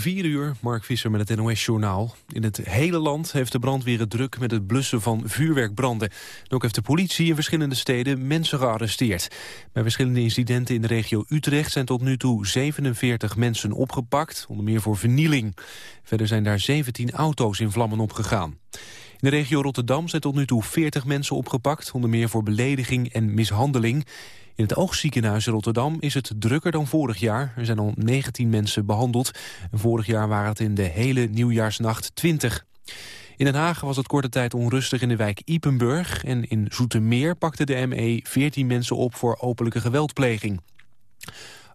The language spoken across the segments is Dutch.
4 uur, Mark Visser met het NOS-journaal. In het hele land heeft de brandweer het druk met het blussen van vuurwerkbranden. En ook heeft de politie in verschillende steden mensen gearresteerd. Bij verschillende incidenten in de regio Utrecht zijn tot nu toe 47 mensen opgepakt, onder meer voor vernieling. Verder zijn daar 17 auto's in vlammen opgegaan. In de regio Rotterdam zijn tot nu toe 40 mensen opgepakt, onder meer voor belediging en mishandeling. In het oogziekenhuis Rotterdam is het drukker dan vorig jaar. Er zijn al 19 mensen behandeld. vorig jaar waren het in de hele nieuwjaarsnacht 20. In Den Haag was het korte tijd onrustig in de wijk Ipenburg... en in Zoetermeer pakte de ME 14 mensen op voor openlijke geweldpleging.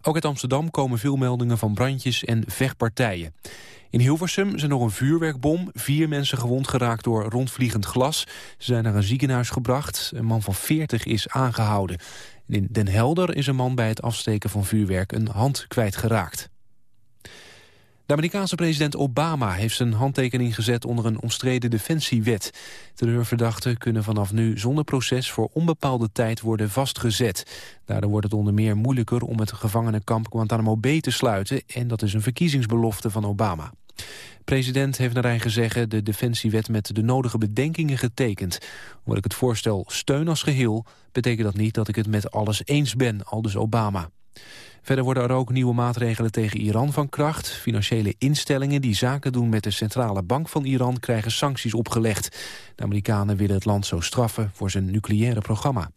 Ook uit Amsterdam komen veel meldingen van brandjes en vechtpartijen. In Hilversum zijn nog een vuurwerkbom. Vier mensen gewond geraakt door rondvliegend glas. Ze zijn naar een ziekenhuis gebracht. Een man van 40 is aangehouden. In Den Helder is een man bij het afsteken van vuurwerk een hand kwijtgeraakt. De Amerikaanse president Obama heeft zijn handtekening gezet onder een omstreden defensiewet. Terreurverdachten kunnen vanaf nu zonder proces voor onbepaalde tijd worden vastgezet. Daardoor wordt het onder meer moeilijker om het gevangenenkamp Guantanamo Bay te sluiten en dat is een verkiezingsbelofte van Obama president heeft naar eigen zeggen de defensiewet met de nodige bedenkingen getekend. Hoewel ik het voorstel steun als geheel, betekent dat niet dat ik het met alles eens ben, aldus Obama. Verder worden er ook nieuwe maatregelen tegen Iran van kracht. Financiële instellingen die zaken doen met de centrale bank van Iran krijgen sancties opgelegd. De Amerikanen willen het land zo straffen voor zijn nucleaire programma.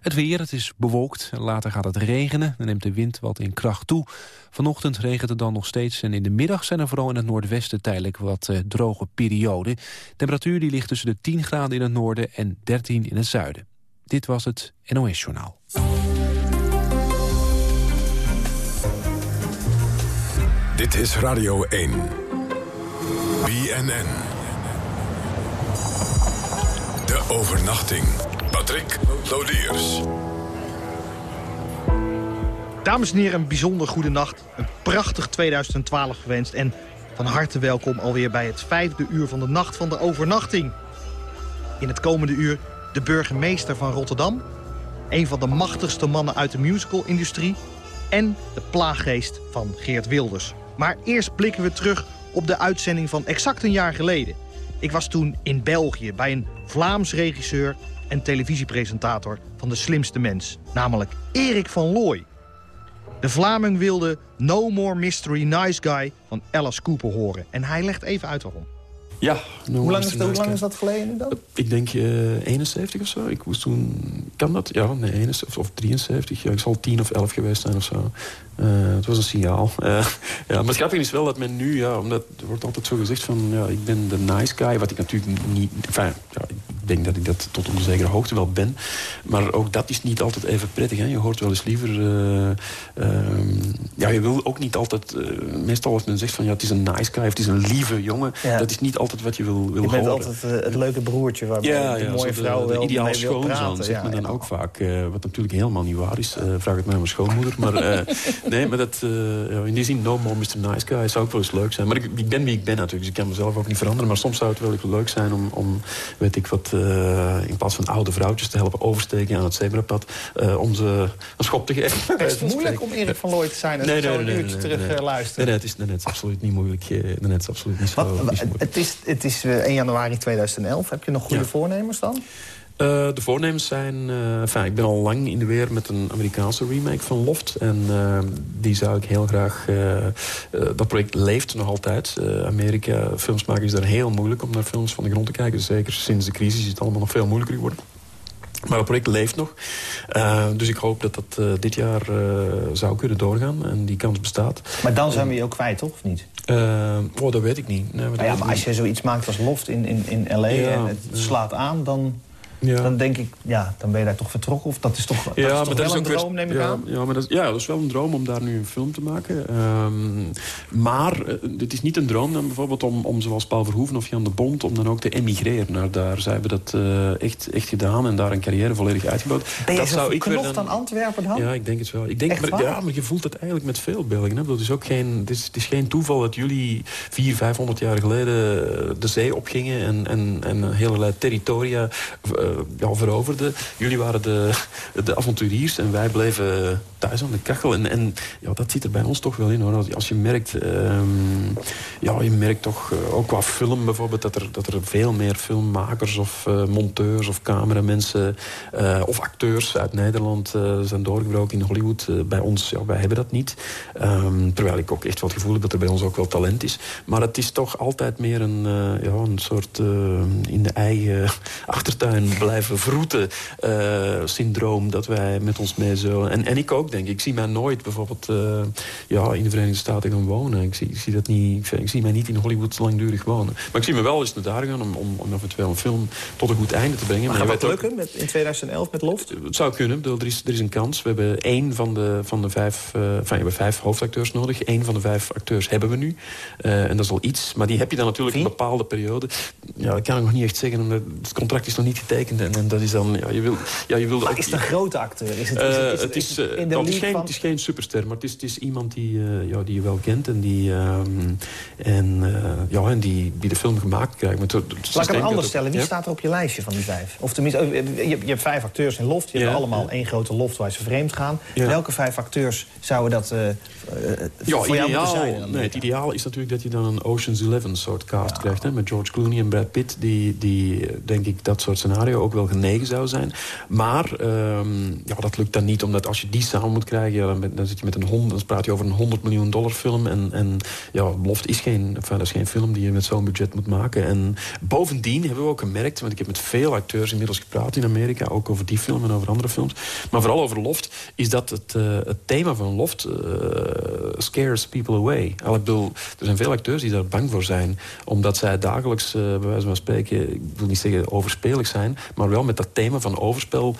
Het weer, het is bewolkt. Later gaat het regenen. Dan neemt de wind wat in kracht toe. Vanochtend regent het dan nog steeds. En in de middag zijn er vooral in het noordwesten tijdelijk wat uh, droge perioden. Temperatuur die ligt tussen de 10 graden in het noorden en 13 in het zuiden. Dit was het NOS Journaal. Dit is Radio 1. BNN. De overnachting. Patrick Lodiers. Dames en heren, een bijzonder goede nacht. Een prachtig 2012 gewenst. En van harte welkom alweer bij het vijfde uur van de nacht van de overnachting. In het komende uur de burgemeester van Rotterdam. Een van de machtigste mannen uit de musical-industrie. En de plaaggeest van Geert Wilders. Maar eerst blikken we terug op de uitzending van exact een jaar geleden. Ik was toen in België bij een Vlaams regisseur en televisiepresentator van De Slimste Mens. Namelijk Erik van Looy. De Vlaming wilde No More Mystery Nice Guy van Alice Cooper horen. En hij legt even uit waarom. Ja. hoe, lang is, hoe lang is dat geleden dan? Ik denk uh, eh, 71 of zo. Ik moest toen... Kan dat? Ja, nee, 71 of 73. Ja, ik zal 10 of 11 geweest zijn of zo. Uh, het was een signaal. Uh, ja, maar het grappige is wel dat men nu... Ja, omdat er wordt altijd zo gezegd van... Ja, ik ben de nice guy. Wat ik natuurlijk niet... Enfin, ja, ik denk dat ik dat tot een zekere hoogte wel ben. Maar ook dat is niet altijd even prettig. Hè. Je hoort wel eens liever... Uh, ja, je wil ook niet altijd... meestal als men zegt van... Ja, het is een nice guy. Of het is een lieve jongen. Dat is niet altijd wat je wil, wil je horen. Je bent altijd het leuke broertje... waarbij ja, de mooie vrouw de, de, ideaal schoonzoon, zegt men dan ook vaak. wat natuurlijk helemaal niet waar is. vraag het mij aan mijn schoonmoeder. Maar Nee, maar dat, uh, in die zin, no more Mr. Nice Guy zou ook wel eens leuk zijn. Maar ik, ik, ben wie ik ben natuurlijk, dus ik kan mezelf ook niet veranderen. Maar soms zou het wel eens leuk zijn om, om weet ik wat, uh, in plaats van oude vrouwtjes te helpen oversteken aan het zebrapad, uh, om ze een schop te geven. Het is moeilijk om Erik van Looy te zijn als nee, nee, zo een nee, uurtje terug nee, luisteren. Nee, het is, nee, het is absoluut niet moeilijk. Nee, het is absoluut niet zo, wat, niet zo Het is, het is 1 januari 2011. Heb je nog goede ja. voornemens dan? Uh, de voornemens zijn... Uh, enfin, ik ben al lang in de weer met een Amerikaanse remake van Loft. En uh, die zou ik heel graag... dat project leeft nog altijd. Amerika, films maken is daar heel moeilijk om naar films van de grond te kijken. Zeker sinds de crisis is het allemaal nog veel moeilijker geworden. Maar het project leeft nog. dus ik hoop dat dat dit jaar zou kunnen doorgaan. En die kans bestaat. Maar dan zijn we je ook kwijt, toch? Of niet? oh, dat weet ik niet. Nee, maar, ja, maar als je zoiets maakt als Loft in, in, in L.A. en het slaat aan, dan... Ja. Dan denk ik, ja, dan ben je daar toch vertrokken. Of dat is toch, dat ja, is toch maar wel dat is een droom, neem ik ja, aan? Ja, maar dat, ja, dat is wel een droom om daar nu een film te maken. Um, maar uh, het is niet een droom dan bijvoorbeeld om, om zoals Paul Verhoeven of Jan de Bond... om dan ook te emigreren naar daar. Zij hebben dat uh, echt, echt gedaan en daar een carrière volledig uitgebouwd. Ben je dat zou ik dan... aan Antwerpen dan? Ja, ik denk het wel. Ik denk, maar, ja, maar je voelt het eigenlijk met veel Belgen. Hè? Dat is ook geen, het, is, het is geen toeval dat jullie vier, vijfhonderd jaar geleden de zee opgingen... en, en, en hele territoria uh, ja, veroverde. Jullie waren de, de avonturiers en wij bleven thuis aan de kachel. En, en ja, dat zit er bij ons toch wel in. Hoor. Als je merkt, ehm, ja, je merkt toch uh, ook qua film bijvoorbeeld... dat er, dat er veel meer filmmakers of monteurs of cameramensen... Of acteurs uit Nederland zijn doorgebroken in Hollywood. bij ons, ja, wij hebben dat niet. Um, terwijl ik ook echt wel het gevoel heb dat er bij ons ook wel talent is. Maar het is toch altijd meer een, ja, een soort in de eigen achtertuin blijven vroeten syndroom... dat wij met ons mee zullen. En, en ik ook denk ik. Ik zie mij nooit bijvoorbeeld uh, ja, in de Verenigde Staten gaan wonen. Ik zie, ik zie, dat niet, ik, zie mij niet in Hollywood langdurig wonen. Maar ik zie me wel eens naar daar gaan om, om, om eventueel een film tot een goed einde te brengen. Maar, maar gaat dat lukken met, in 2011 met Loft? Het zou kunnen. Er is, er is een kans. We hebben één van de, van de vijf... Uh, enfin, we hebben vijf hoofdacteurs nodig. Eén van de vijf acteurs hebben we nu. En dat is al iets. Maar die heb je dan natuurlijk Wie? een bepaalde periode. Ja, dat kan ik nog niet echt zeggen. Het contract is nog niet getekend. En, en dat is dan... Ja, je wil, ja, je wil maar ook, is het een grote acteur? Is het, is het, is het, het is, in de het is, geen, van... het is geen superster, maar het is, het is iemand die, uh, ja, die je wel kent... en die, um, en, uh, ja, en die, die de film gemaakt krijgt. Maar het, Laat ik hem anders stellen. Wie ja? staat er op je lijstje van die vijf? Of tenminste, je, je hebt vijf acteurs in Loft. Je hebt allemaal één grote Loft waar ze vreemd gaan. Welke vijf acteurs zouden dat ja, voor ideaal, zijn? Nee, het ideaal is natuurlijk dat je dan een Ocean's Eleven soort cast krijgt. Hè, met George Clooney en Brad Pitt. Die, die denk ik dat soort scenario ook wel genegen zou zijn. Maar um, ja, dat lukt dan niet, omdat als je die samen moet krijgen... dan, dan zit je met een hond, dan praat je over een 100 miljoen dollar film. En, en ja, Loft is geen, enfin, is geen film die je met zo'n budget moet maken. En bovendien hebben we ook gemerkt, want ik heb met veel acteurs inmiddels gepraat in Amerika, ook over die film en over andere films, maar vooral over Loft, is dat het, uh, het thema van Loft uh, scares people away. Al, ik bedoel, er zijn veel acteurs die daar bang voor zijn, omdat zij dagelijks, uh, bij wijze van spreken, ik wil niet zeggen overspelig zijn, maar wel met dat thema van overspel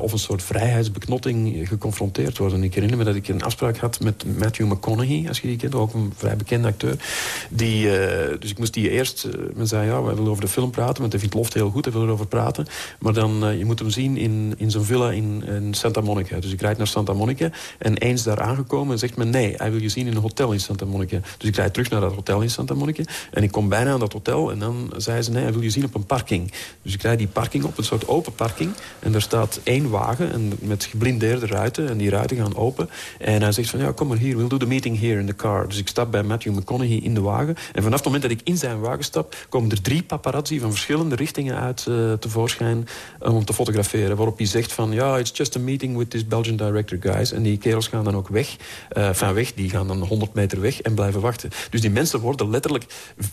of een soort vrijheidsbeknotting geconfronteerd worden. Ik herinner me dat ik een afspraak had met Matthew McConaughey, als je die kent, ook een vrij bekende acteur. Die, uh, dus ik moest die eerst... Uh, men zei, ja, wij willen over de film praten, want hij vindt Loft heel goed, hij wil erover praten. Maar dan, je moet hem zien in, in zijn villa in, in, Santa Monica. Dus ik rijd naar Santa Monica en eens daar aangekomen zegt men, nee, hij wil je zien in een hotel in Santa Monica. Dus ik rijd terug naar dat hotel in Santa Monica en ik kom bijna aan dat hotel en dan zei ze, nee, hij wil je zien op een parking. Dus ik rijd die parking op, een soort open parking. En daar staat één wagen en met geblindeerde ruiten en die ruiten gaan open. En hij zegt van, ja, kom maar hier, we'll do the meeting here in the car. Dus ik stap bij Matthew McConaughey in de wagen. En vanaf het moment dat ik in zijn wagen stap... komen er drie paparazzi van verschillende richtingen uit uh, tevoorschijn... Uh, om te fotograferen. Waarop hij zegt van... ja, it's just a meeting with this Belgian director, guys. En die kerels gaan dan ook weg. Uh, van weg, die gaan dan 100 meter weg en blijven wachten. Dus die mensen worden letterlijk...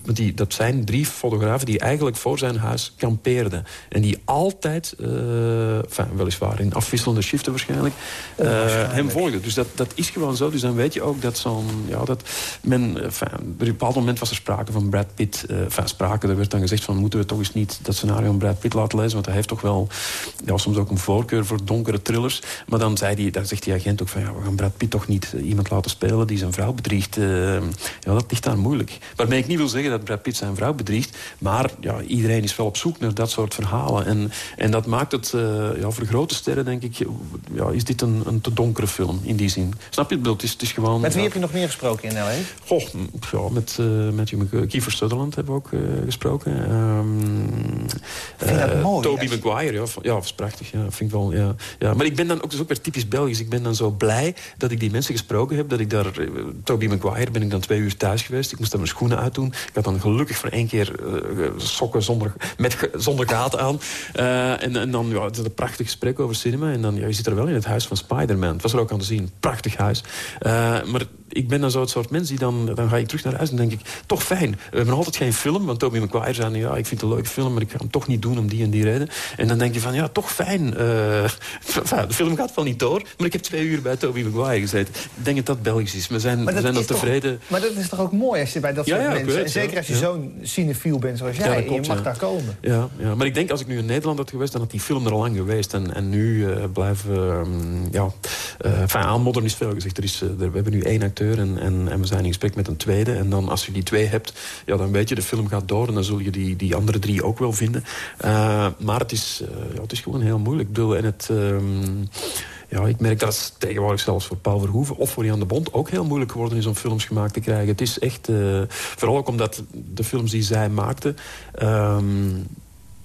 Die, dat zijn drie fotografen die eigenlijk voor zijn huis kampeerden. En die altijd, enfin, weliswaar in afwisselende shiften waarschijnlijk... hem volgden. Dus dat, dat is gewoon zo. Dus dan weet je ook dat zo'n... Ja, dat men, enfin, op een bepaald moment was er sprake van Brad Pitt. Uh, enfin, sprake, er werd dan gezegd van... moeten we toch eens niet dat scenario van Brad Pitt laten lezen... want hij heeft toch wel ja, soms ook een voorkeur voor donkere thrillers. Maar dan, zei die, dan zegt die agent ook van... ja, we gaan Brad Pitt toch niet iemand laten spelen die zijn vrouw bedriegt. Uh, ja, dat ligt daar moeilijk. Waarmee ik niet wil zeggen dat Brad Pitt zijn vrouw bedriegt... maar ja, iedereen is wel op zoek naar dat soort verhalen. En, en dat maakt het ja, voor grote sterren, denk ik... Ja, is dit een, een te donkere film in die zin. Snap je? Het is, het is gewoon... Met wie heb je nog meer gesproken in L.A.? Goh, ja, met, uh, met Kiefer Sutherland hebben we ook uh, gesproken. Um, vind dat mooi? Toby Maguire, ja, ja, dat is prachtig. Ja, vind ik wel, ja, ja. Maar ik ben dan ook, dus ook weer typisch Belgisch. Ik ben dan zo blij dat ik die mensen gesproken heb. Dat ik daar, uh, Toby Maguire ben ik dan twee uur thuis geweest. Ik moest dan mijn schoenen uitdoen. Ik had dan gelukkig voor één keer sokken zonder, met, zonder gaten aan. En, en dan, ja, het is een prachtig gesprek over cinema. En dan, je zit er wel in het huis van Spider-Man. Het was er ook aan te zien. Prachtig huis. maar ik ben dan zo het soort mens die dan... Dan ga ik terug naar huis en denk ik, toch fijn. We hebben altijd geen film, want Tobey Maguire zei... ja, ik vind het een leuke film, maar ik ga hem toch niet doen om die en die reden. En dan denk je van, ja, toch fijn. Uh, de film gaat wel niet door, maar ik heb twee uur bij Tobey Maguire gezeten. Ik denk dat dat Belgisch is. We zijn, we zijn dan tevreden. Toch, maar dat is toch ook mooi als je bij dat soort ja, ja, mensen... Weet, en zeker als je ja. zo'n cinefiel bent zoals jij, klopt, je mag daar komen. Ja, ja, maar ik denk als ik nu in Nederland had geweest... dan had die film er al lang geweest. En, en nu uh, blijven... Um, ja, uh, enfin, aanmodderen is veel gezegd. Er is, er, we hebben nu één acteur en, en, we zijn in gesprek met een tweede. En dan als je die twee hebt, ja, dan weet je, de film gaat door... en dan zul je die, die andere drie ook wel vinden. Uh, maar het is, uh, ja, het is gewoon heel moeilijk. Ik bedoel, en het... Um, ja, ik merk dat het tegenwoordig zelfs voor Paul Verhoeven of voor Jan de Bond ook heel moeilijk geworden is om films gemaakt te krijgen. Het is echt, uh, vooral ook omdat de films die zij maakten, um,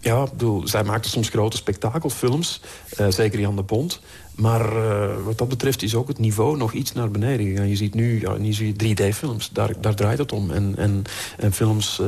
ja, bedoel, zij maakte soms grote spektakelfilms. Uh, zeker Jan de Bond. Maar uh, wat dat betreft is ook het niveau nog iets naar beneden gegaan. Je ziet nu, ja, nu zie je 3D-films, daar, daar draait het om. En, en, en films uh,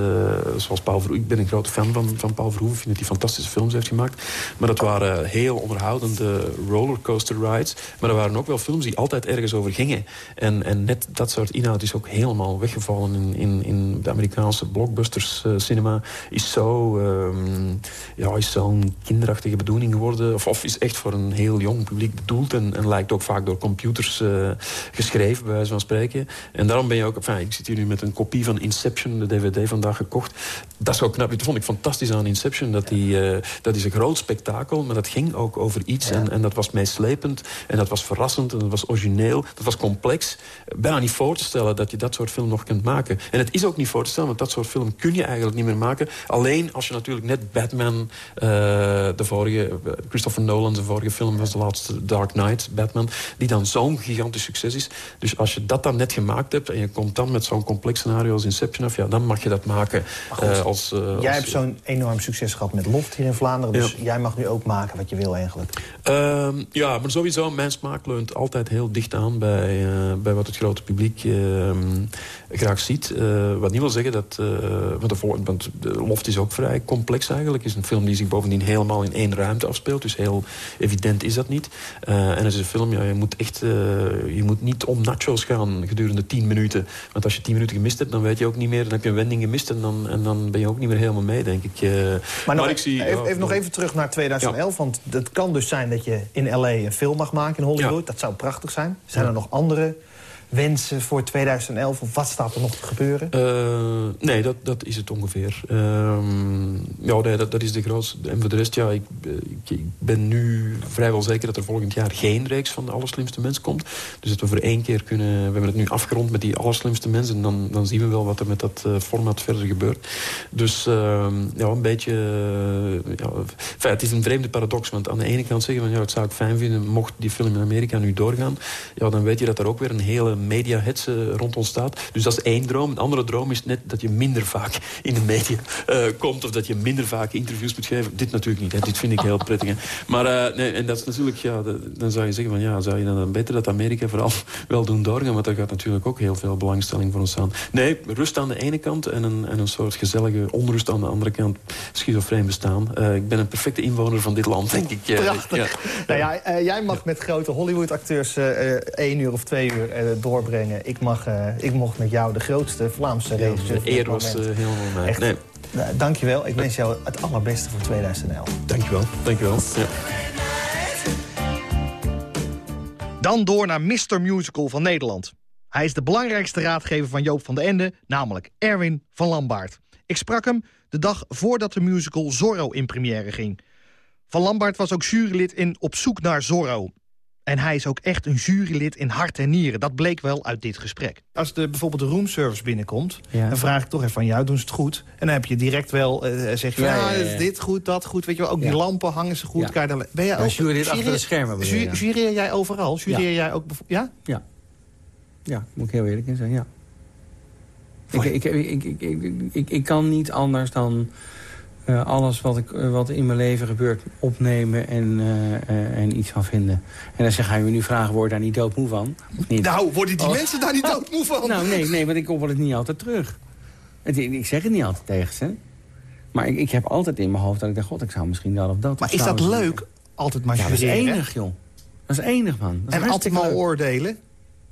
zoals Paul Verhoeven... Ik ben een grote fan van, van Paul Verhoeven. Ik vind dat hij fantastische films heeft gemaakt. Maar dat waren heel onderhoudende rollercoaster rides. Maar er waren ook wel films die altijd ergens over gingen. En, en net dat soort inhoud is ook helemaal weggevallen in, in, in de Amerikaanse blockbusters uh, cinema. Is zo... Um, ja, is zo'n kinderachtige bedoeling geworden. Of, of is echt voor een heel jong publiek bedoeld en, en lijkt ook vaak door computers uh, geschreven, bij wijze van spreken. En daarom ben je ook... Enfin, ik zit hier nu met een kopie van Inception, de DVD, vandaag gekocht. Dat is ook knap. Dat vond ik fantastisch aan Inception. Dat, die, uh, dat is een groot spektakel, maar dat ging ook over iets. Ja. En, en dat was meeslepend, en dat was verrassend, en dat was origineel. Dat was complex. Bijna niet voor te stellen dat je dat soort film nog kunt maken. En het is ook niet voor te stellen, want dat soort film kun je eigenlijk niet meer maken. Alleen als je natuurlijk net Batman, uh, de vorige... Christopher Nolan, de vorige film was de laatste Dark Knight, Batman... die dan zo'n gigantisch succes is. Dus als je dat dan net gemaakt hebt... en je komt dan met zo'n complex scenario als Inception af... ja, dan mag je dat maken uh, als... Uh, jij als, hebt zo'n enorm succes gehad met Loft hier in Vlaanderen... dus ja. jij mag nu ook maken wat je wil eigenlijk. Uh, ja, maar sowieso, mijn smaak leunt altijd heel dicht aan... bij, uh, bij wat het grote publiek ehm, graag ziet. wat niet wil zeggen dat... want, de, want Loft is ook vrij complex eigenlijk. Het is een film die zich bovendien helemaal in één ruimte afspeelt. Dus heel evident is dat niet. Uh, en het is een film, ja, je moet echt uh, je moet niet om nachos gaan gedurende tien minuten. Want als je tien minuten gemist hebt, dan weet je ook niet meer... dan heb je een wending gemist en dan, en dan ben je ook niet meer helemaal mee, denk ik. Uh, maar, maar nog, ik zie, even, even nog even terug naar 2011. Ja. Want het kan dus zijn dat je in L.A. een film mag maken in Hollywood. Ja. Dat zou prachtig zijn. Zijn er nog andere wensen voor 2011? Of wat staat er nog te gebeuren? Uh, nee, dat, dat is het ongeveer. Uh, ja, dat, dat is de grootste. En voor de rest, ja, ik, ik, ik, ben nu vrijwel zeker dat er volgend jaar geen reeks van de Allerslimste Mens komt. Dus dat we voor één keer kunnen... We hebben het nu afgerond met die Allerslimste Mensen. En dan, dan zien we wel wat er met dat uh, format verder gebeurt. Dus ja, een beetje... ja, het is een vreemde paradox. Want aan de ene kant zeggen van... Ja, het zou ik fijn vinden mocht die film in Amerika nu doorgaan. Ja, dan weet je dat er ook weer een hele mediahetze rond ontstaat. Dus dat is één droom. Een andere droom is net dat je minder vaak in de media uh, komt... of dat je minder vaak interviews moet geven. Dit natuurlijk niet. Hè. Dit vind ik heel prettig. Hè. Maar uh, nee, en dat is natuurlijk... Ja, dan zou je zeggen van ja, zou je dan beter dat Amerika vooral wel doen doorgaan? Want daar gaat natuurlijk ook heel veel belangstelling voor ons aan. Nee, rust aan de ene kant en een, en een soort gezellige onrust aan de andere kant. Schizofreen bestaan. Uh, ik ben een perfecte inwoner van dit land, denk ik. Prachtig. Ja. Nou ja, jij mag met grote Hollywood-acteurs één uur of twee uur doorbrengen. Ik, mag, uh, ik mocht met jou de grootste Vlaamse ja, regisseur. De eer was uh, helemaal mij. Echt, nee. nou, dankjewel. Ik wens jou het allerbeste voor 2011. Dankjewel. Dankjewel. Ja. Dan door naar Mr. Musical van Nederland. Hij is de belangrijkste raadgever van Joop van den Ende, namelijk Erwin van Lambaard. Ik sprak hem de dag voordat de musical Zorro in première ging. Van Lambaard was ook jurylid in Op zoek naar Zorro. En hij is ook echt een jurylid in hart en nieren. Dat bleek wel uit dit gesprek. Als de, bijvoorbeeld de roomservice binnenkomt... Ja. dan vraag ik toch even van jou, doen ze het goed? En dan heb je direct wel, uh, zeg je, ja, ja, ja, is dit goed, dat goed. Weet je wel, ook die lampen hangen ze goed. Ja. Dan, ben jij ook, jurylid achter de schermen. Ju, jureer jij overal? Jureer jij ook... Ja? Ja. Ja, moet ik heel eerlijk in zijn, ja. Ik, ik, ik, ik, ik, ik, kan niet anders dan uh, alles wat, ik, uh, wat in mijn leven gebeurt opnemen en, uh, en iets van vinden. En dan zeg je me nu vragen, word je daar niet doodmoe van? Of niet? Nou, worden die oh. mensen daar niet doodmoe van? nou, nee, nee, want ik hoor het niet altijd terug. Het, ik zeg het niet altijd tegen ze. Maar ik, ik heb altijd in mijn hoofd dat ik denk, god, ik zou misschien dat of dat. Maar is dat leuk? Altijd maar ja, dat is enig, joh. Dat is enig, man. Dat is en altijd maar oordelen?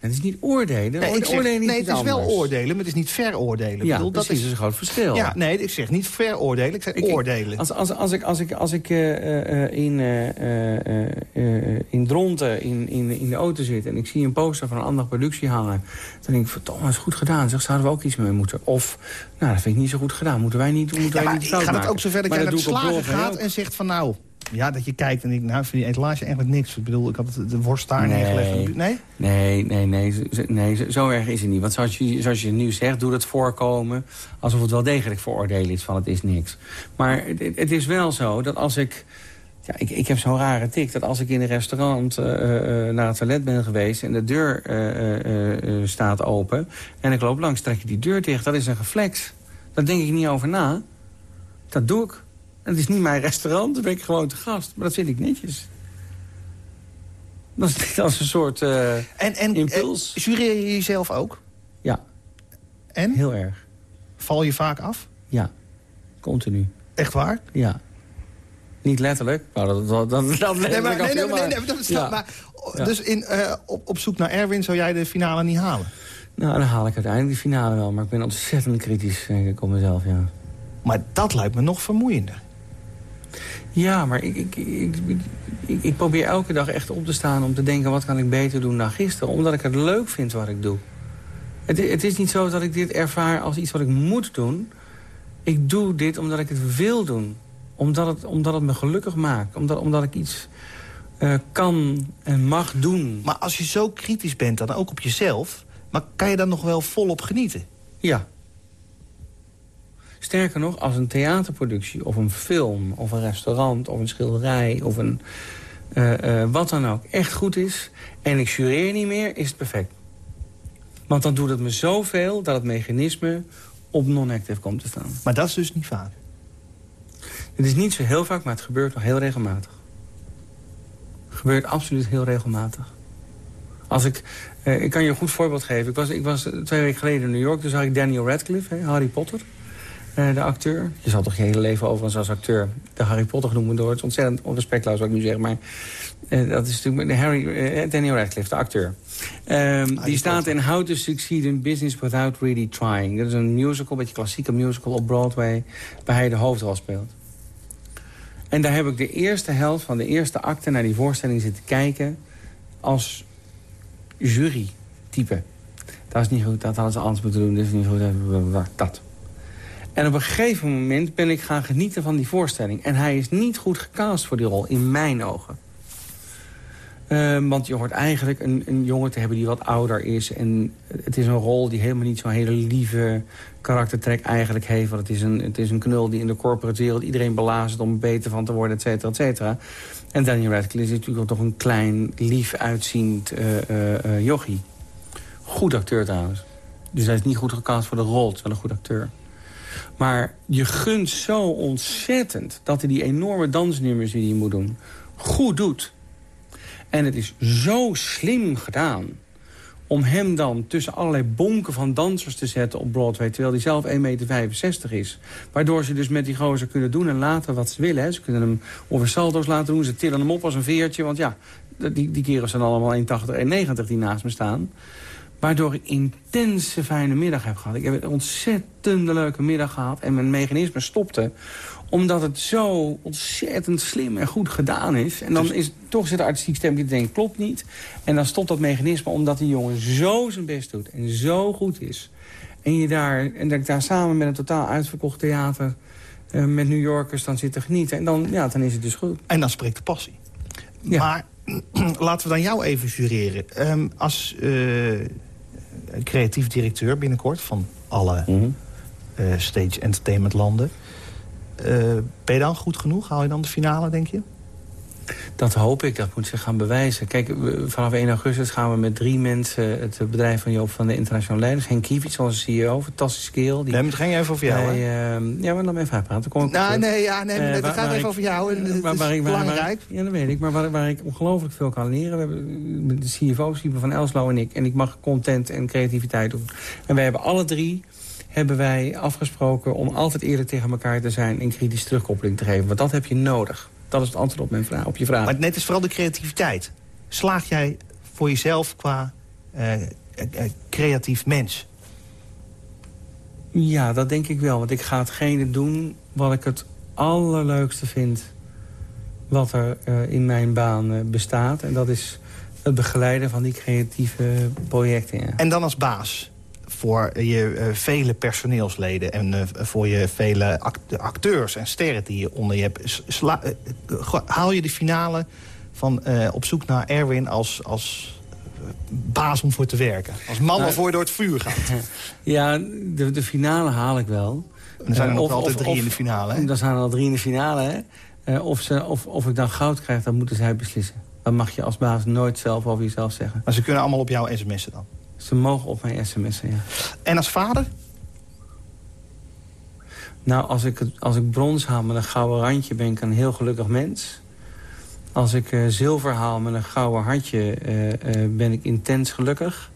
Het is niet oordelen. Nee, zeg, oordelen nee het is anders. wel oordelen, maar het is niet veroordelen. Ja, bedoel, dat is dus een groot verschil. Ja, nee, ik zeg niet veroordelen, ik zeg ik, oordelen. Als, als, als ik, als ik, als ik uh, uh, in, uh, in Dronten in, in, in de auto zit... en ik zie een poster van een andere productie hangen... dan denk ik, verdomme, dat is goed gedaan. Zeg, zouden we ook iets mee moeten. Of, nou, dat vind ik niet zo goed gedaan. Moeten wij niet, moeten ja, wij niet fout gaat maken. het ook zover dat maar jij naar de slager gaat en zegt van... nou, ja, dat je kijkt en ik nou, vind die etalage eigenlijk niks. Ik bedoel, ik had de worst daar nee. neergelegd. Nee? Nee, nee, nee, nee, zo erg is het niet. Want zoals je, zoals je nu zegt, doe het voorkomen... alsof het wel degelijk veroordelen is van het is niks. Maar het, het is wel zo dat als ik... Ja, ik, ik heb zo'n rare tik dat als ik in een restaurant uh, uh, naar het toilet ben geweest... en de deur uh, staat open en ik loop langs, trek je die deur dicht. Dat is een reflex. Daar denk ik niet over na. Dat doe ik. Het is niet mijn restaurant, dan ben ik gewoon te gast. Maar dat vind ik netjes. Dat is, als een soort uh, en, en, impuls. En, jureer je jezelf ook? Ja. En? Heel erg. Val je vaak af? Ja. Continu. Echt waar? Ja. Niet letterlijk, maar dat, dat, dat, dat nee, maar, nee, nee, nee, nee, dat ja. maar, Dus in, uh, op, op zoek naar Erwin zou jij de finale niet halen? Nou, dan haal ik uiteindelijk de finale wel. Maar ik ben ontzettend kritisch denk ik, op mezelf, ja. Maar dat lijkt me nog vermoeiender. Ja, maar ik, ik, ik, ik, probeer elke dag echt op te staan om te denken... wat kan ik beter doen dan gisteren? Omdat ik het leuk vind wat ik doe. Het, het is niet zo dat ik dit ervaar als iets wat ik moet doen. Ik doe dit omdat ik het wil doen. Omdat het, omdat het me gelukkig maakt. Omdat, omdat ik iets uh, kan en mag doen. Maar als je zo kritisch bent dan ook op jezelf... maar kan je dan nog wel volop genieten? Ja. Sterker nog, als een theaterproductie of een film of een restaurant of een schilderij of een uh, uh, wat dan ook echt goed is en ik jureer niet meer, is het perfect. Want dan doet het me zoveel dat het mechanisme op non-active komt te staan. Maar dat is dus niet vaak? Het is niet zo heel vaak, maar het gebeurt nog heel regelmatig. Het gebeurt absoluut heel regelmatig. Als ik, uh, ik kan je een goed voorbeeld geven. Ik was, ik was twee weken geleden in New York. Toen zag ik Daniel Radcliffe, hè, Harry Potter. Uh, de acteur. Je zal toch je hele leven overigens als acteur de Harry Potter genoemd worden. Het is ontzettend onrespectloos wat ik nu zeg. Maar uh, dat is natuurlijk de Harry, Daniel Radcliffe, de acteur. Um, die staat in How to Succeed in Business Without Really Trying. Dat is een musical, een beetje klassieke musical op Broadway... waar hij de hoofdrol speelt. En daar heb ik de eerste helft van de eerste acte naar die voorstelling zitten kijken... als jury-type. Dat is niet goed, dat hadden ze anders moeten doen, dat is niet goed, dat. En op een gegeven moment ben ik gaan genieten van die voorstelling. En hij is niet goed gecast voor die rol, in mijn ogen. Uh, want je hoort eigenlijk een, een, jongen te hebben die wat ouder is. En het is een rol die helemaal niet zo'n hele lieve karaktertrek eigenlijk heeft. Want het is, een, het is een knul die in de corporate wereld iedereen belazert om beter van te worden, et cetera, et cetera. En Daniel Radcliffe is natuurlijk toch een klein, lief uitziend uh, jochie. Goed acteur trouwens. Dus hij is niet goed gecast voor de rol, het wel een goed acteur. Maar je gunt zo ontzettend dat hij die enorme dansnummers die hij moet doen... goed doet. En het is zo slim gedaan om hem dan tussen allerlei bonken van dansers te zetten op Broadway... terwijl hij zelf 1,65 meter is. Waardoor ze dus met die gozer kunnen doen en laten wat ze willen. Hè. Ze kunnen hem over salto's laten doen, ze tillen hem op als een veertje. Want ja, die, die kerels zijn allemaal 1,80, 1,90 die naast me staan. Waardoor ik intense fijne middag heb gehad. Ik heb een ontzettend leuke middag gehad. En mijn mechanisme stopte. Omdat het zo ontzettend slim en goed gedaan is. En dan dus- is toch zit de artistiek stem die denkt, klopt niet. En dan stopt dat mechanisme omdat die jongen zo zijn best doet. En zo goed is. En, je daar, en dat ik daar samen met een totaal uitverkocht theater... Uh, met New Yorkers dan zit te genieten. En dan, ja, dan is het dus goed. En dan spreekt de passie. Ja. Maar laten we dan jou even jureren. Um, als uh, creatief directeur binnenkort van alle mm stage entertainment landen. Uh, ben je dan goed genoeg? Haal je dan de finale, denk je? Dat hoop ik, dat moet zich gaan bewijzen. Kijk, vanaf 1 augustus gaan we met drie mensen... het bedrijf van Joop van de Internationale Leiders... Henk Kiewicz, onze CEO, fantastische kerel. Die, nee, het ging even over jou, hij, uh, Ja, maar me even uitpraten. Kom nou, nee, ja, nee, uh, het gaat even over jou. En waar, waar, is belangrijk. ja, dat weet ik. Maar waar, waar ik ongelooflijk veel kan leren... We hebben de CFO's, van Elslo en ik... en ik mag content en creativiteit doen. En wij hebben alle drie hebben wij afgesproken om altijd eerlijk tegen elkaar te zijn... en kritisch terugkoppeling te geven. Want dat heb je nodig. Dat is het antwoord op, mijn vraag, op je vraag. Maar net is vooral de creativiteit. Slaag jij voor jezelf qua uh, creatief mens? Ja, dat denk ik wel. Want ik ga hetgene doen wat ik het allerleukste vind... wat er uh, in mijn baan uh, bestaat. En dat is het begeleiden van die creatieve projecten. Ja. En dan als baas? Voor je vele personeelsleden... en voor je vele act acteurs en sterren die je onder je hebt. Sla uh, haal je de finale van op zoek naar Erwin als, als baas om voor te werken? Als man waarvoor je door het vuur gaat? Ja, de, de finale haal ik wel. En er zijn er nog altijd drie in de finale, hè? Er zijn er al drie in de finale, hè? of, ze, of, of ik dan goud krijg, dan moeten zij beslissen. Dat mag je als baas nooit zelf over jezelf zeggen. Maar ze kunnen allemaal op jou sms'en dan? Ze mogen op mijn sms'en, ja. En als vader? Nou, als ik, het, als ik brons haal met een gouden randje... ben ik een heel gelukkig mens. Als ik uh, zilver haal met een gouden hartje... ben ik intens gelukkig.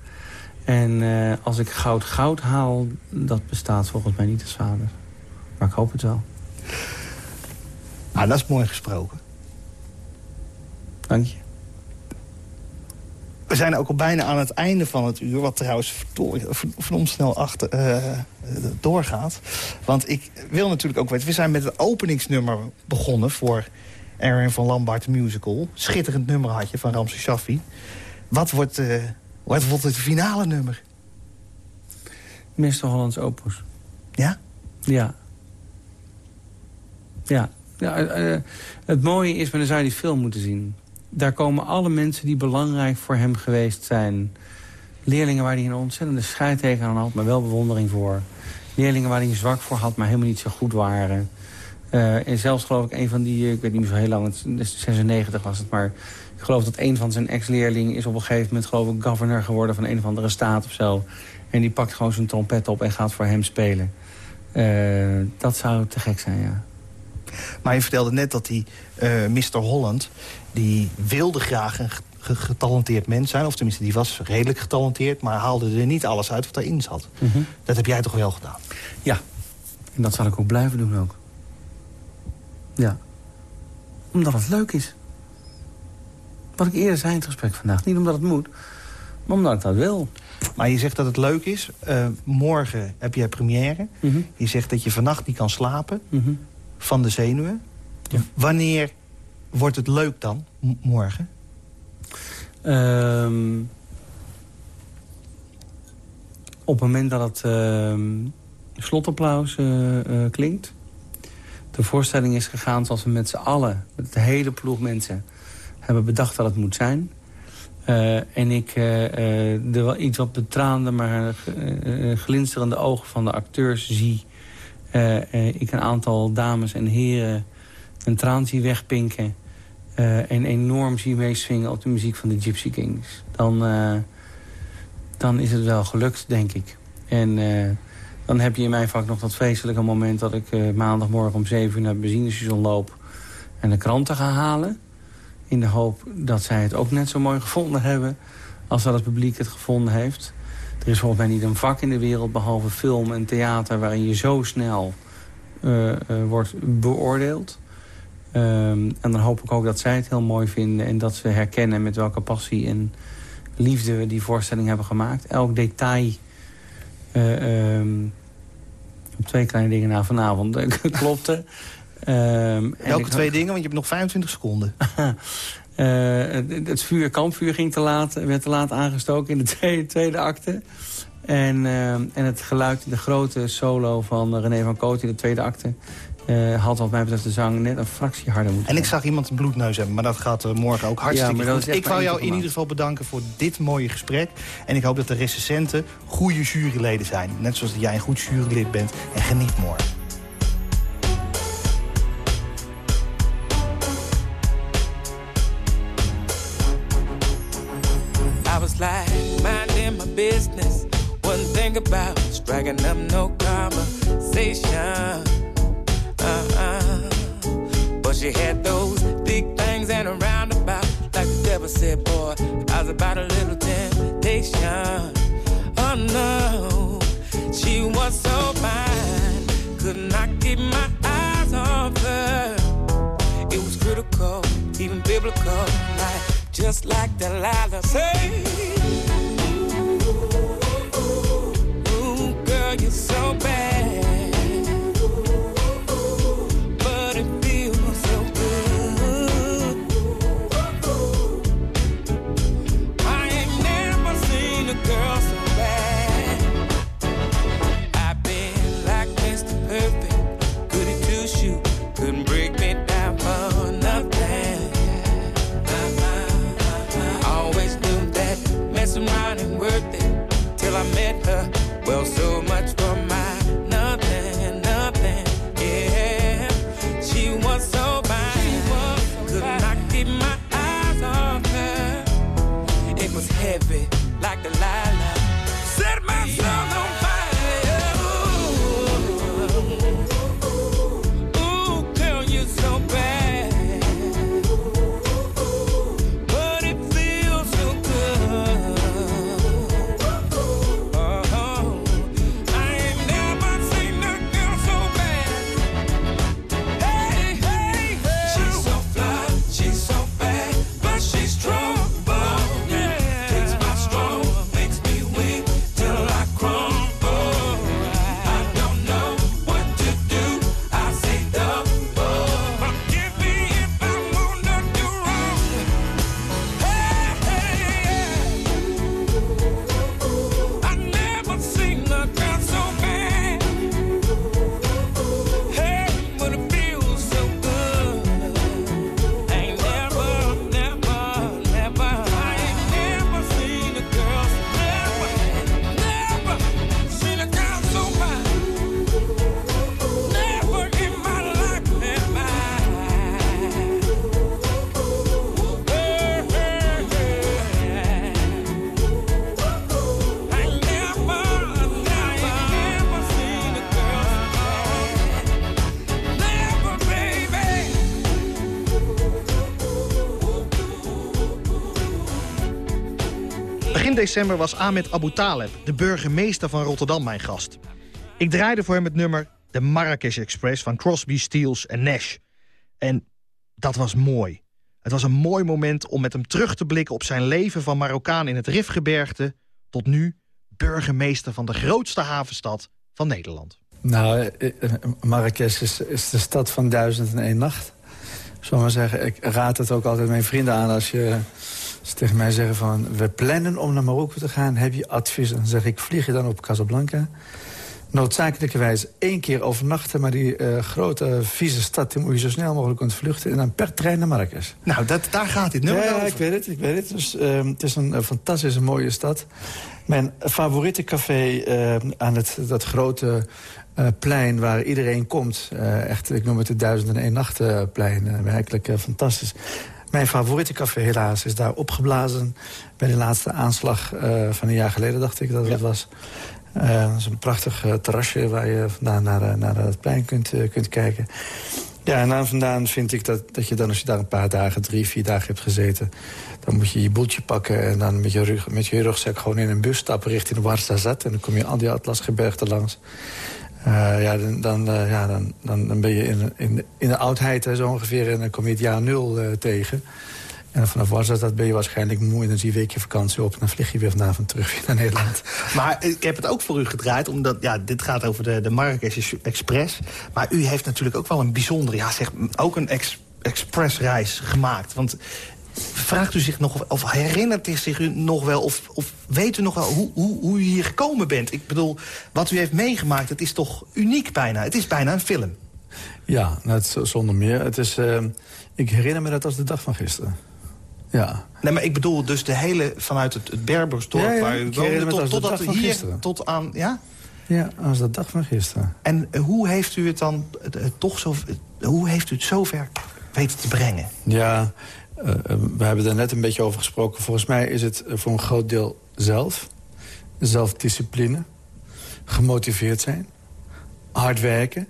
En als ik goud goud haal... dat bestaat volgens mij niet als vader. Maar ik hoop het wel. Ah, dat is mooi gesproken. Dank je. We zijn ook al bijna aan het einde van het uur... wat trouwens verdomd snel achter, uh, doorgaat. Want ik wil natuurlijk ook weten... we zijn met het openingsnummer begonnen voor Aaron van Lambart Musical. Schitterend nummer had je van Ramses Shaffi. Wat wordt, uh, wat wordt het finale nummer? Mr. Hollands Opus. Ja? Ja. Ja. ja het mooie is, maar dan zou je die film moeten zien daar komen alle mensen die belangrijk voor hem geweest zijn. Leerlingen waar hij een ontzettende scheid tegen aan had, maar wel bewondering voor. Leerlingen waar hij zwak voor had, maar helemaal niet zo goed waren. Uh, en zelfs geloof ik een van die, ik weet niet meer zo heel lang, 96 was het, maar ik geloof dat een van zijn ex-leerlingen is op een gegeven moment geloof ik governor geworden van een of andere staat of zo. En die pakt gewoon zijn trompet op en gaat voor hem spelen. Uh, dat zou te gek zijn, ja. Maar je vertelde net dat die uh, Mr. Holland die wilde graag een getalenteerd mens zijn. Of tenminste, die was redelijk getalenteerd... maar haalde er niet alles uit wat erin zat. Mhm. Dat heb jij toch wel gedaan? Ja, en dat zal ik ook blijven doen ook. Ja. Omdat het leuk is. Wat ik eerder zei in het gesprek vandaag. Niet omdat het moet, maar omdat ik dat wil. Maar je zegt dat het leuk is. Uh, morgen heb jij première. Mhm. Je zegt dat je vannacht niet kan slapen. Mhm. Van de zenuwen. Ja. Wanneer Wordt het leuk dan, morgen? Um, op het moment dat het uh, slotapplaus uh, klinkt. De voorstelling is gegaan zoals we met z'n allen, met de hele ploeg mensen... hebben bedacht dat het moet zijn. Uh, en ik de wel iets wat betraande, maar glinsterende ogen van de acteurs zie. Ik een aantal dames en heren een traan zie wegpinken... Uh, en enorm zie meeswingen op de muziek van de Gypsy Kings... dan, dan is het wel gelukt, denk ik. En dan heb je in mijn vak nog dat vreselijke moment... dat ik maandagmorgen om 7 uur naar het benzinestation loop... en de kranten ga halen. In de hoop dat zij het ook net zo mooi gevonden hebben... als dat het publiek het gevonden heeft. Er is volgens mij niet een vak in de wereld... behalve film en theater waarin je zo snel wordt beoordeeld... Um, en dan hoop ik ook dat zij het heel mooi vinden... en dat ze herkennen met welke passie en liefde we die voorstelling hebben gemaakt. Elk detail... Uh, um, twee kleine dingen na vanavond klopte. um, Welke twee dingen? Want je hebt nog 25 seconden. uh, het, vuur, kampvuur ging te laat, werd te laat aangestoken in de tweede, tweede acte. En, en het geluid, de grote solo van René van Coot in de tweede acte... Uh, had wat mij betreft de zang net een fractie harder moeten En ik zag iemand een bloedneus hebben, maar dat gaat uh, morgen ook hartstikke ja, goed. Ik wou jou in ieder geval bedanken voor dit mooie gesprek. En ik hoop dat de recensenten goede juryleden zijn. Net zoals jij een goed jurylid bent. En geniet morgen. Business. One thing about striking up no conversation. Uh-uh. But she had those big things and a roundabout. Like the devil said, boy, I was about a little temptation. Oh no, she was so fine. Could not keep my eyes off her. It was critical, even biblical. Like, just like Delilah said. Girl, you're so bad. December was Ahmed Abu Taleb, de burgemeester van Rotterdam, mijn gast. Ik draaide voor hem het nummer de Marrakesh Express van Crosby, Stills en Nash. En dat was mooi. Het was een mooi moment om met hem terug te blikken op zijn leven van Marokkaan in het Rifgebergte... tot nu burgemeester van de grootste havenstad van Nederland. Nou, eh, eh, Marrakesh is, de stad van duizend en één nacht. Zal maar zeggen, ik raad het ook altijd mijn vrienden aan als je ze tegen mij zeggen van... we plannen om naar Marokko te gaan, heb je advies? Dan zeg ik, vlieg je dan op Casablanca? noodzakelijkerwijs één keer overnachten... maar die uh, grote, vieze stad die moet je zo snel mogelijk ontvluchten... en dan per trein naar Marrakesh. Nou, dat, daar gaat dit nummer ja, over. Ja, ik weet het, ik weet het. Dus, uh, het is een uh, fantastische mooie stad. Mijn favoriete café aan het, dat grote plein waar iedereen komt... echt, ik noem het de duizend en één nachtplein. werkelijk fantastisch. Mijn favoriete café helaas is daar opgeblazen... bij de laatste aanslag van een jaar geleden, dacht ik dat het was. Uh, dat is een prachtig uh, terrasje waar je vandaan naar, naar het plein kunt, kunt kijken. Ja, en dan vandaan vind ik dat, dat je dan, als je daar een paar dagen, drie, vier dagen hebt gezeten... dan moet je je boeltje pakken en dan met je, rug, met je rugzak gewoon in een bus stappen richting de Ouarzazate. En dan kom je al die Atlasgebergten langs. Ja, dan, dan, ja dan, dan, ben je in, in, in de oudheid zo ongeveer en dan kom je het jaar nul tegen... En vanaf Warzat ben je waarschijnlijk moe en dan zie je weekje vakantie op... en dan vlieg je weer vanavond terug naar Nederland. Maar ik heb het ook voor u gedraaid, omdat ja, dit gaat over de, de Marrakesh Express. Maar u heeft natuurlijk ook wel een bijzondere, ja, zeg, ook een ex, expressreis gemaakt. Want vraagt u zich nog, of herinnert u zich u nog wel... of, of weet u nog wel hoe, hoe, hoe u hier gekomen bent? Ik bedoel, wat u heeft meegemaakt, het is toch uniek bijna. Het is bijna een film. Ja, nou, zonder meer. Het is, uh, ik herinner me dat als de dag van gisteren. Ja. Nee, maar ik bedoel dus de hele, vanuit het, het Berbersdorp... Ja, ja, waar u woonde, tot, tot dat hier, gisteren. tot aan... Ja? Ja, als de dag van gisteren. En hoe heeft u het dan uh, toch zo... hoe heeft u het zover weten te brengen? Ja, uh, we hebben er net een beetje over gesproken. Volgens mij is het voor een groot deel zelf. Zelfdiscipline. Gemotiveerd zijn. Hard werken.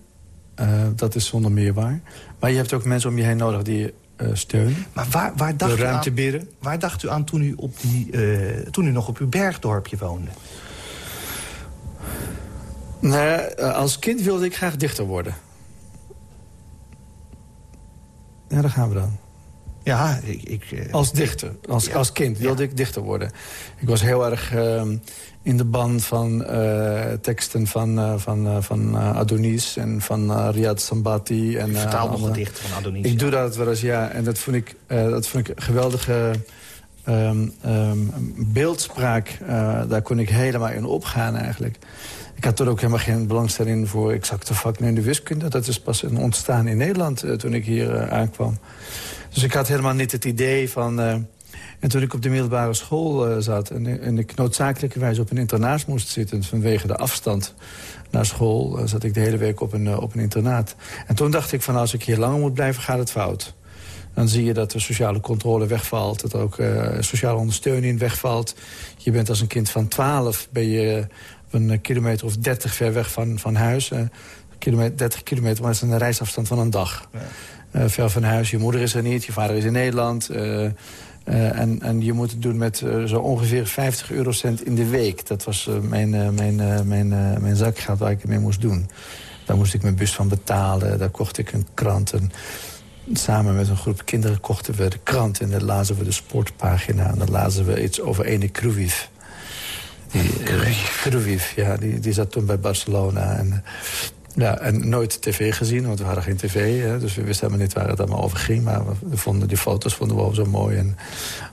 Uh, dat is zonder meer waar. Maar je hebt ook mensen om je heen nodig die uh, steun. Maar waar, waar, dacht de ruimte u aan, bieden. waar dacht u aan toen u, op die, toen u nog op uw bergdorpje woonde? Als kind wilde ik graag dichter worden. Ja, daar gaan we dan. Ja, ik... ik als dichter, als, ja. als kind wilde ja. ik dichter worden. Ik was heel erg in de band van uh, teksten van, uh, van, van Adonis en van Riyad Sambati. En, U vertaalt nog gedichten van Adonis. Ik ja. doe dat wel eens, ja. En dat vond ik, dat vond ik geweldige um, um, beeldspraak. daar kon ik helemaal in opgaan eigenlijk. Ik had toen ook helemaal geen belangstelling voor exacte vakken in de wiskunde. Dat is pas ontstaan in Nederland toen ik hier aankwam. Dus ik had helemaal niet het idee van... En toen ik op de middelbare school uh, zat... En, en ik noodzakelijkerwijs op een internaat moest zitten... vanwege de afstand naar school... Uh, zat ik de hele week op een, uh, op een internaat. En toen dacht ik van als ik hier langer moet blijven, gaat het fout. Dan zie je dat de sociale controle wegvalt. Dat ook sociale ondersteuning wegvalt. Je bent als een kind van 12 ben je een kilometer of 30 ver weg van, van huis. kilometer, 30 kilometer, maar dat is een reisafstand van een dag. Ja. Ver van huis. Je moeder is er niet, je vader is in Nederland... Uh, en, en je moet het doen met uh, zo ongeveer 50 eurocent in de week. Dat was uh, mijn, mijn, mijn, mijn zakgeld waar ik het mee moest doen. Daar moest ik mijn bus van betalen. Daar kocht ik een krant. En samen met een groep kinderen kochten we de krant. En dan lazen we de sportpagina. En dan lazen we iets over ene Cruyff. Die, ja, die, die zat toen bij Barcelona. En, ja, en nooit tv gezien, want we hadden geen tv. Hè, dus we wisten helemaal niet waar het allemaal over ging. Maar we vonden, die foto's vonden we zo mooi. En,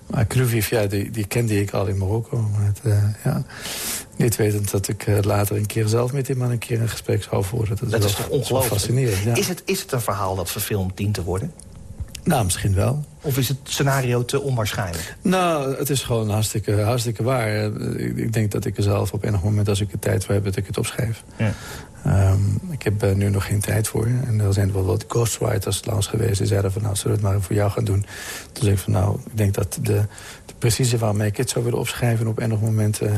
maar Cruyff, ja, die, die kende ik al in Marokko. Maar het, uh, ja, niet wetend dat ik uh, later een keer zelf met die man een keer een gesprek zou voeren. Dat, dat is, toch ongelooflijk? Fascinerend, ja. is, het, is het een verhaal dat verfilmd dient te worden? Nou, misschien wel. Of is het scenario te onwaarschijnlijk? Nou, het is gewoon hartstikke, hartstikke waar. Ik, ik denk dat ik er zelf op enig moment, als ik de tijd voor heb, dat ik het opschrijf. Ja. Um, ik heb uh, nu nog geen tijd voor. En er zijn wel wat ghostwriters langs geweest. Die zeiden van, nou, zullen we het maar voor jou gaan doen? Toen zei ik van, nou, ik denk dat de, de precisie waarmee ik het zou willen opschrijven... op enig moment uh,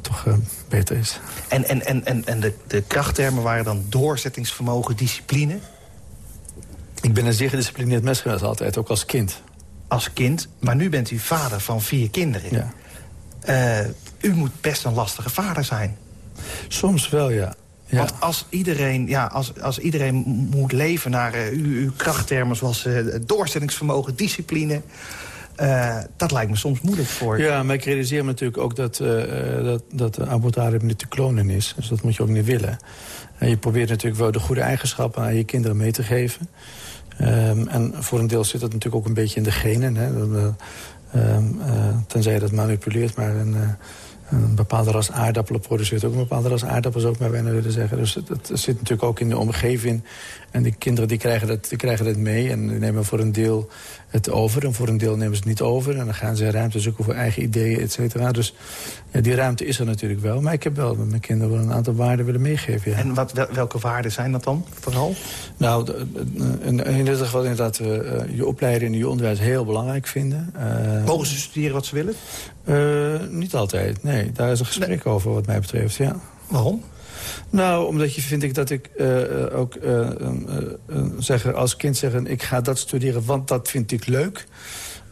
toch uh, beter is. En, en, en, en, en de, de krachttermen waren dan doorzettingsvermogen, discipline? Ik ben een zeer gedisciplineerd mens geweest altijd, ook als kind. Als kind, maar nu bent u vader van vier kinderen. Ja. u moet best een lastige vader zijn. Soms wel, ja. Ja. Want als iedereen, ja, als, als iedereen moet leven naar uh, uw, uw krachttermen... zoals uh, doorzettingsvermogen, discipline... Uh, dat lijkt me soms moeilijk voor. Ja, maar ik realiseer me natuurlijk ook dat, dat, dat Abu Talib niet te klonen is. Dus dat moet je ook niet willen. En je probeert natuurlijk wel de goede eigenschappen aan je kinderen mee te geven. Um, en voor een deel zit dat natuurlijk ook een beetje in de genen. Hè. Um, tenzij je dat manipuleert, maar... Een, een bepaalde ras aardappelen produceert ook een bepaalde ras aardappels, ook maar bijna willen zeggen. Dus dat, zit natuurlijk ook in de omgeving. En die kinderen die krijgen, dat, die krijgen dat mee en nemen voor een deel het over. En voor een deel nemen ze het niet over. En dan gaan ze ruimte zoeken voor eigen ideeën, et cetera. Dus ja, die ruimte is er natuurlijk wel. Maar ik heb wel met mijn kinderen wel een aantal waarden willen meegeven. Ja. En wat, welke waarden zijn dat dan vooral? Nou, in, ieder geval inderdaad uh, je opleiding en je onderwijs heel belangrijk vinden. Uh, Mogen ze studeren wat ze willen? Uh, niet altijd, nee. Daar is een gesprek over wat mij betreft, ja. Waarom? Nou, omdat je vind ik dat ik uh, ook uh, zeggen, als kind zeggen... ik ga dat studeren, want dat vind ik leuk.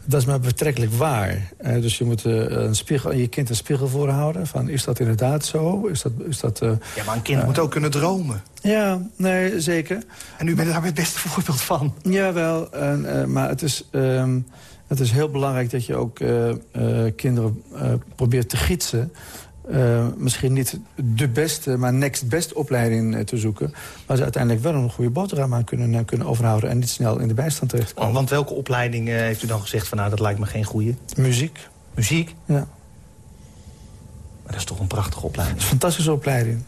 Dat is maar betrekkelijk waar. dus je moet een spiegel, je kind een spiegel voorhouden. Van, is dat inderdaad zo? Is dat, is dat, ja, maar een kind moet ook kunnen dromen. Ja, nee, zeker. En u bent daar het beste voorbeeld van. Jawel, en, maar het is... Um, het is heel belangrijk dat je ook uh, uh, kinderen uh, probeert te gidsen uh, misschien niet de beste, maar next best opleiding uh, te zoeken. Waar ze uiteindelijk wel een goede boterham aan kunnen, uh, kunnen overhouden... en niet snel in de bijstand terechtkomen. Oh, want welke opleiding heeft u dan gezegd van nou dat lijkt me geen goede? Muziek. Muziek? Ja. Maar dat is toch een prachtige opleiding? Een fantastische opleiding.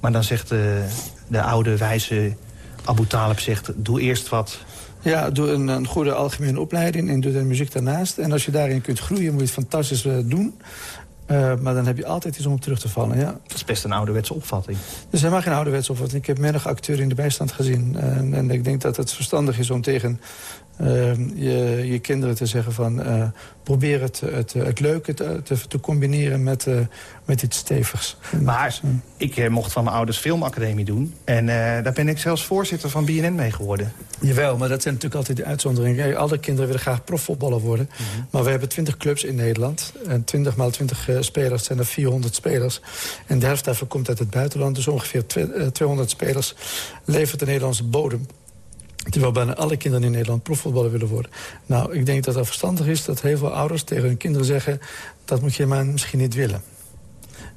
Maar dan zegt de oude wijze Abu Talib zegt, doe eerst wat... Ja, doe een, een, goede algemene opleiding en doe de muziek daarnaast. En als je daarin kunt groeien, moet je het fantastisch doen. Uh, maar dan heb je altijd iets om op terug te vallen, ja. Dat is best een ouderwetse opvatting. Dat is helemaal geen ouderwetse opvatting. Ik heb menig acteur in de bijstand gezien. En, en ik denk dat het verstandig is om tegen uh, je, je kinderen te zeggen van... Uh, probeer het, het, het leuke te, te, te combineren met, uh, met iets stevigs. Maar ik mocht van mijn ouders filmacademie doen. En daar ben ik zelfs voorzitter van BNN mee geworden. Jawel, maar dat zijn natuurlijk altijd de uitzonderingen. Alle kinderen willen graag profvoetballer worden. Mhm. Maar we hebben 20 clubs in Nederland. En 20 maal 20 spelers zijn er 400 spelers. En de helft daarvan komt uit het buitenland. Dus ongeveer 200 spelers levert de Nederlandse bodem. Terwijl bijna alle kinderen in Nederland profvoetballer willen worden. Nou, ik denk dat het verstandig is dat heel veel ouders tegen hun kinderen zeggen... dat moet je maar misschien niet willen.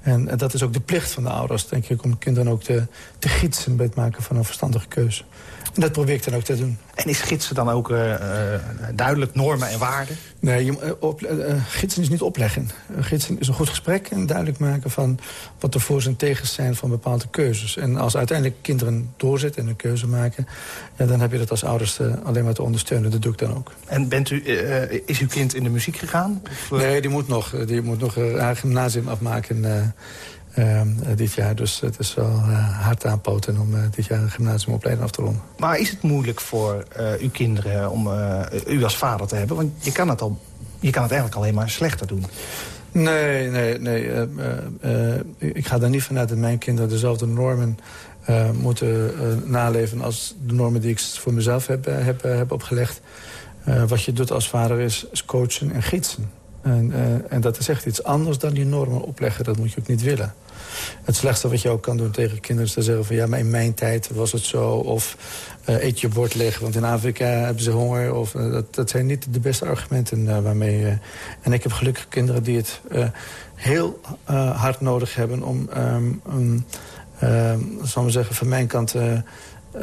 En, en dat is ook de plicht van de ouders, denk ik... om kinderen ook te, te gidsen bij het maken van een verstandige keuze. En dat probeer ik dan ook te doen. En is gidsen dan ook uh, duidelijk normen en waarden? Nee, je, op, uh, gidsen is niet opleggen. gidsen is een goed gesprek en duidelijk maken van wat de voor's en tegens zijn van bepaalde keuzes. En als uiteindelijk kinderen doorzetten en een keuze maken... Ja, dan heb je dat als ouders alleen maar te ondersteunen. Dat doe ik dan ook. En bent u, is uw kind in de muziek gegaan? Of, nee, die moet nog, die moet nog haar gymnasium afmaken... Uh, dit jaar. Dus het is wel uh, hard aanpoten om uh, dit jaar een gymnasiumopleiding af te ronden. Maar is het moeilijk voor uw kinderen om u als vader te hebben? Want je kan het, al, je kan het eigenlijk alleen maar slechter doen. Nee, nee, nee. ik ga er niet vanuit dat mijn kinderen dezelfde normen moeten naleven... als de normen die ik voor mezelf heb, heb, heb opgelegd. wat je doet als vader is, is coachen en gidsen. En, uh, en, dat is echt iets anders dan die normen opleggen. Dat moet je ook niet willen. Het slechtste wat je ook kan doen tegen kinderen is te zeggen van... ja, maar in mijn tijd was het zo. Of uh, eet je bord leeg, want in Afrika hebben ze honger. Of, uh, dat, dat, zijn niet de beste argumenten waarmee... en ik heb gelukkig kinderen die het heel hard nodig hebben... om, um, um, zal maar zeggen, van mijn kant...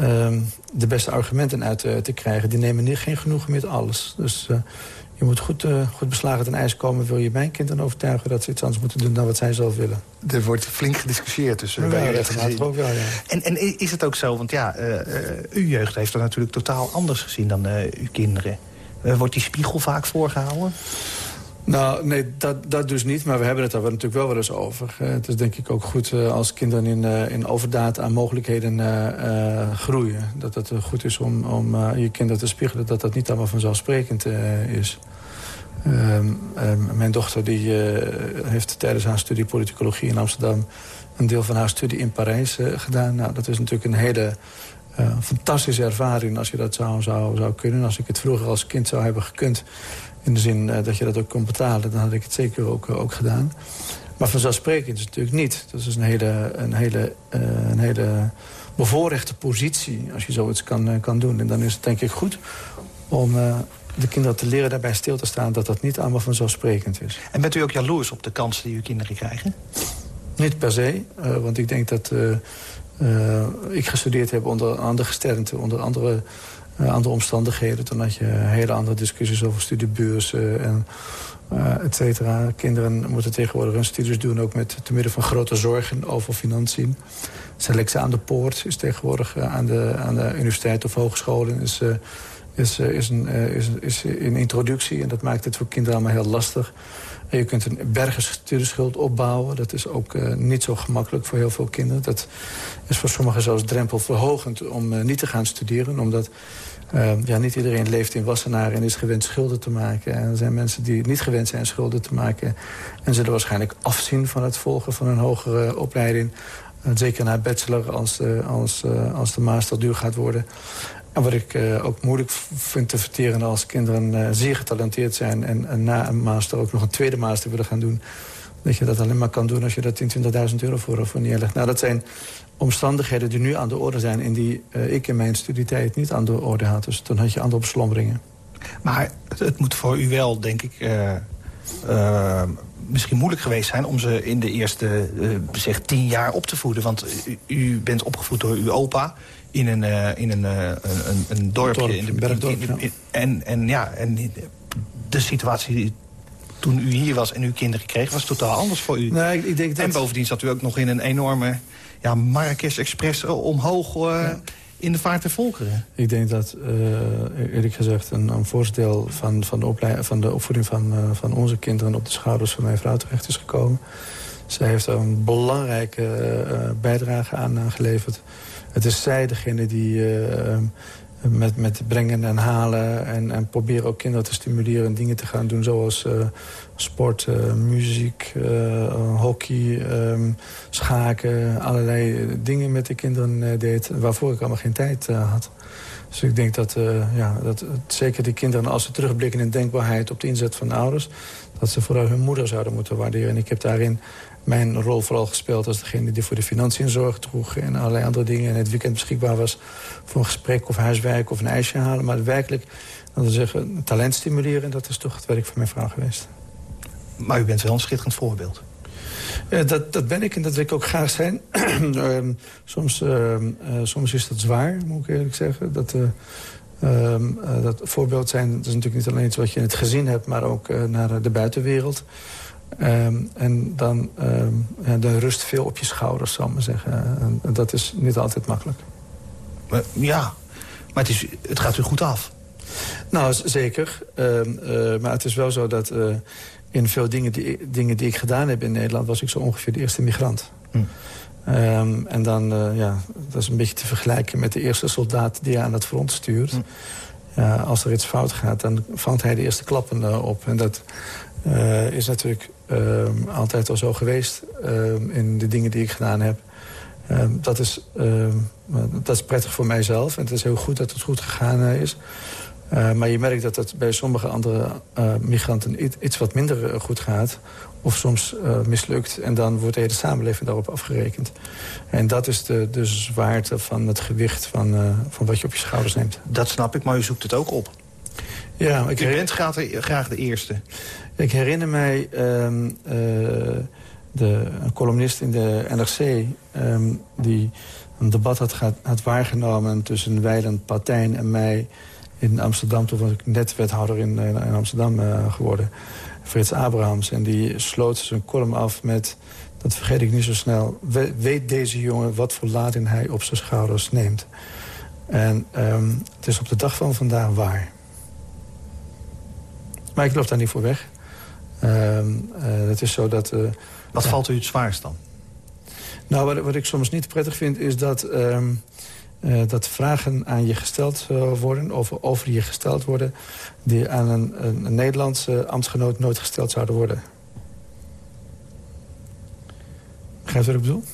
Um, de beste argumenten uit te krijgen. Die nemen niet, geen genoegen met alles. Dus je moet goed, uh, goed beslagen ten ijs komen... wil je mijn kinderen overtuigen dat ze iets anders moeten doen... dan wat zij zelf willen. Er wordt flink gediscussieerd tussen ja, bij ook wel, ja. En, en is het ook zo, want ja, uh, uw jeugd heeft er natuurlijk totaal anders gezien dan uw kinderen. wordt die spiegel vaak voorgehouden? Nou, nee, dat, dat dus niet. Maar we hebben het er natuurlijk wel wel eens over. het is denk ik ook goed als kinderen in, in overdaad aan mogelijkheden groeien. Dat het goed is om, om je kinderen te spiegelen. Dat dat niet allemaal vanzelfsprekend is. Ehm, ehm, mijn dochter die, heeft tijdens haar studie politicologie in Amsterdam... een deel van haar studie in Parijs gedaan. Nou, dat is natuurlijk een hele uh, fantastische ervaring als je dat zou, zou, zou kunnen. Als ik het vroeger als kind zou hebben gekund... in de zin dat je dat ook kon betalen... dan had ik het zeker ook, ook gedaan. Maar vanzelfsprekend is het natuurlijk niet. Dat is een hele, een hele, een hele bevoorrechte positie als je zoiets kan, kan doen. En dan is het denk ik goed om de kinderen te leren daarbij stil te staan... dat dat niet allemaal vanzelfsprekend is. En bent u ook jaloers op de kansen die uw kinderen krijgen? Niet per se, uh, want ik denk dat uh, uh, ik gestudeerd heb onder andere gesternte... onder andere, andere omstandigheden. Toen had je hele andere discussies over studiebeurzen en et cetera. Kinderen moeten tegenwoordig hun studies doen... ook met te midden van grote zorgen over financiën. Selectie aan de poort is tegenwoordig aan de, aan de universiteit of hogescholen... is is, eh, is, een, eh, is, is een introductie. En dat maakt het voor kinderen allemaal heel lastig. En je kunt een bergen studieschuld opbouwen. Dat is ook uh, niet zo gemakkelijk voor heel veel kinderen. Dat is voor sommigen zelfs drempelverhogend om uh, niet te gaan studeren. Omdat uh, ja, niet iedereen leeft in Wassenaar en is gewend schulden te maken. En er zijn mensen die niet gewend zijn schulden te maken. En zullen waarschijnlijk afzien van het volgen van een hogere opleiding. zeker na bachelor als, als, als de master duur gaat worden. En wat ik uh, ook moeilijk vind te verteren als kinderen zeer getalenteerd zijn... En, na een master ook nog een tweede master willen gaan doen... dat je dat alleen maar kan doen als je daar 20.000 euro voor, voor neerlegt. Nou, dat zijn omstandigheden die nu aan de orde zijn... en die uh, ik in mijn studietijd niet aan de orde had. Dus dan had je andere beslommeringen. Maar het, het moet voor u wel, denk ik... misschien moeilijk geweest zijn om ze in de eerste zeg, tien jaar op te voeden. Want u, u bent opgevoed door uw opa in een, in een, een, een dorpje. in de, bergdorp, in, in, en, en, ja, en de situatie toen u hier was en uw kinderen kreeg... was totaal anders voor u. Nee, ik denk dat... En bovendien zat u ook nog in een enorme ja, Marrakesh Express omhoog... Uh, ja. in de vaart der volkeren. Ik denk dat, eerlijk gezegd, een, een voorstel van, van, de van de opvoeding van, van onze kinderen... op de schouders van mijn vrouw terecht is gekomen. Zij heeft er een belangrijke bijdrage aan geleverd het is zij degene die uh, met, met brengen en halen... En, en proberen ook kinderen te stimuleren en dingen te gaan doen... zoals uh, sport, uh, muziek, hockey, um, schaken... allerlei dingen met de kinderen deed... waarvoor ik allemaal geen tijd had. Dus ik denk dat, ja, dat zeker die kinderen, als ze terugblikken in denkbaarheid... op de inzet van de ouders, dat ze vooral hun moeder zouden moeten waarderen. En ik heb daarin mijn rol vooral gespeeld als degene die voor de financiën zorg droeg... en allerlei andere dingen. En het weekend beschikbaar was voor een gesprek of huiswerk of een ijsje halen. Maar werkelijk, laten we zeggen, talent stimuleren... dat is toch het werk van mijn vrouw geweest. Maar u bent wel een schitterend voorbeeld. Ja, dat, dat ben ik en dat wil ik ook graag zijn. uh, soms, uh, soms is dat zwaar, moet ik eerlijk zeggen. Dat, uh, dat voorbeeld zijn, dat is natuurlijk niet alleen iets wat je in het gezin hebt... maar ook naar de buitenwereld. Um, en dan um, ja, de rust veel op je schouders, zal ik maar zeggen. En, dat is niet altijd makkelijk. Maar, ja, maar het, is, het gaat u goed af. Nou, zeker. Um, uh, maar het is wel zo dat uh, in veel dingen die, dingen die ik gedaan heb in Nederland... was ik zo ongeveer de eerste migrant. Hm. Um, en dan, uh, ja, dat is een beetje te vergelijken met de eerste soldaat die je aan het front stuurt. Hm. Ja, als er iets fout gaat, dan vangt hij de eerste klappen op. En dat uh, is natuurlijk uh, altijd al zo geweest uh, in de dingen die ik gedaan heb. Ehm, dat, is, ehm, dat is prettig voor mijzelf en het is heel goed dat het goed gegaan eh, is. maar je merkt dat het bij sommige andere migranten iets wat minder goed gaat. Of soms mislukt. En dan wordt de hele samenleving daarop afgerekend. En dat is de, de zwaarte van het gewicht van, van wat je op je schouders neemt. Dat snap ik, maar u zoekt het ook op. Ja, ik U bent graag de, graag de eerste. Ik herinner mij um, uh, de, een columnist in de NRC... Um, die een debat had, had waargenomen tussen Weiland Patijn en mij in Amsterdam. Toen was ik net wethouder in, in Amsterdam uh, geworden. Frits Abrahams. En die sloot zijn column af met... dat vergeet ik niet zo snel... weet deze jongen wat voor lading hij op zijn schouders neemt. En um, het is op de dag van vandaag waar. Maar ik loop daar niet voor weg. Um, uh, het is zo dat... Uh, wat valt u het zwaarst dan? Nou, wat, wat, ik soms niet prettig vind is dat... Um, uh, dat vragen aan je gesteld worden, of over je gesteld worden... die aan een, een, een Nederlandse ambtsgenoot nooit gesteld zouden worden. Begrijpt u wat ik bedoel?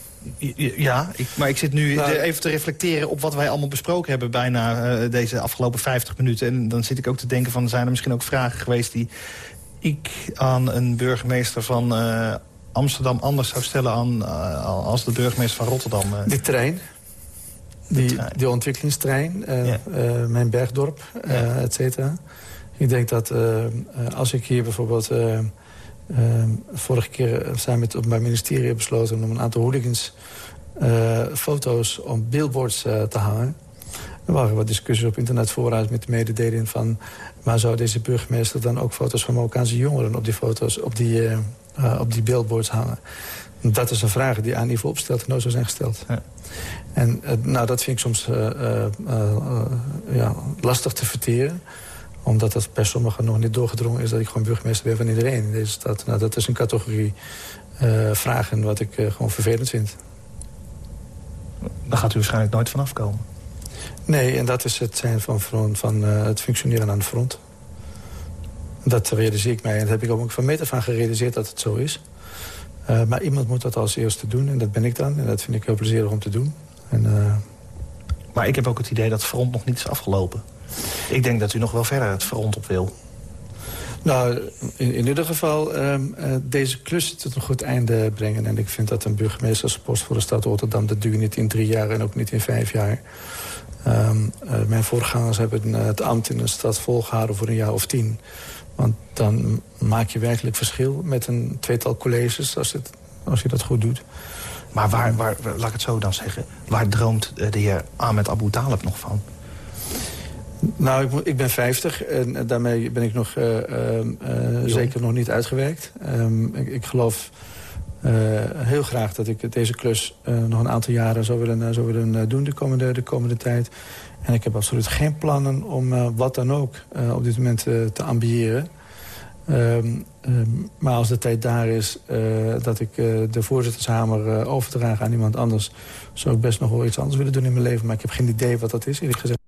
Ja, ik, maar ik zit nu nou, even te reflecteren op wat wij allemaal besproken hebben... bijna uh, deze afgelopen 50 minuten. En dan zit ik ook te denken van, zijn er misschien ook vragen geweest... die ik aan een burgemeester van uh, Amsterdam anders zou stellen... Aan, uh, als de burgemeester van Rotterdam. Die trein. Die, die ontwikkelingstrein, ja. mijn bergdorp, ja. et cetera. Ik denk dat als ik hier bijvoorbeeld vorige keer zijn we met het Openbaar Ministerie besloten... om een aantal hooligans foto's op billboards te hangen. Er waren wat discussies op internet vooruit met de mededeling van... maar zou deze burgemeester dan ook foto's van Marokkaanse jongeren... op die foto's, op die, uh, op die billboards hangen? Dat is een vraag die aan niveau opstelt en nooit zou zijn gesteld. Ja. En nou, dat vind ik soms ja, lastig te verteren omdat het bij sommigen nog niet doorgedrongen is... dat ik gewoon burgemeester ben van iedereen in deze stad. Nou, dat is een categorie uh, vragen wat ik uh, gewoon vervelend vind. Daar gaat u waarschijnlijk nooit vanaf komen. Nee, en dat is het zijn van, van, van uh, het functioneren aan de front. Dat realiseer ik mij. En dat heb ik ook van meter van gerealiseerd dat het zo is. maar iemand moet dat als eerste doen. En dat ben ik dan. En dat vind ik heel plezierig om te doen. En, maar ik heb ook het idee dat het front nog niet is afgelopen. Ik denk dat u nog wel verder het front op wil. Nou, in, in ieder geval, um, uh, deze klus tot een goed einde brengen. En ik vind dat een burgemeesterspost voor de stad Rotterdam... dat duurt niet in drie jaar en ook niet in vijf jaar. Um, uh, mijn voorgangers hebben uh, het ambt in een stad volgehouden voor een jaar of tien. Want dan maak je werkelijk verschil met een tweetal colleges... als, het, als je dat goed doet. Maar waar, waar, laat ik het zo dan zeggen... waar droomt de heer Ahmed Abu Talib nog van? Nou, ik, ik, ben 50 en daarmee ben ik nog uh, uh, zeker nog niet uitgewerkt. Um, ik, ik, geloof heel graag dat ik deze klus nog een aantal jaren zou willen, zou willen doen de komende, de komende tijd. En ik heb absoluut geen plannen om wat dan ook op dit moment te ambiëren. Um, um, maar als de tijd daar is dat ik de voorzittershamer overdraag aan iemand anders... zou ik best nog wel iets anders willen doen in mijn leven. Maar ik heb geen idee wat dat is, eerlijk gezegd.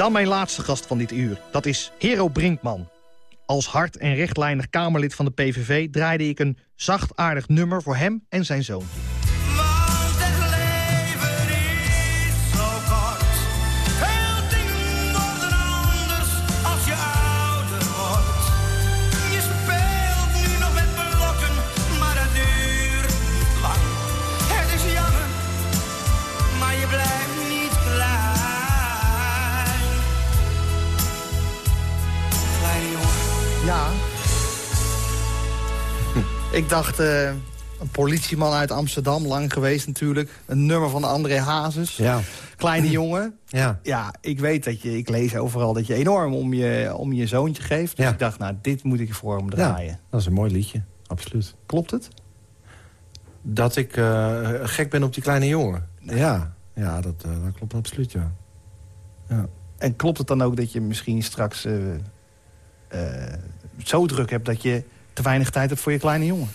Dan mijn laatste gast van dit uur. Dat is Hero Brinkman. Als hard en rechtlijnig Kamerlid van de PVV draaide ik een zachtaardig nummer voor hem en zijn zoon. Ik dacht, uh, een politieman uit Amsterdam, lang geweest natuurlijk. Een nummer van André Hazes. Ja. Kleine jongen. Ja. Ja, ik weet dat je, ik lees overal dat je enorm om je, om je zoontje geeft. Dus ja. ik dacht, nou, dit moet ik voor hem draaien. Ja, dat is een mooi liedje, absoluut. Klopt het? Dat ik uh, gek ben op die kleine jongen. Ja, ja dat, uh, dat klopt absoluut, ja. ja. En klopt het dan ook dat je misschien straks zo druk hebt... dat je te weinig tijd hebt voor je kleine jongen?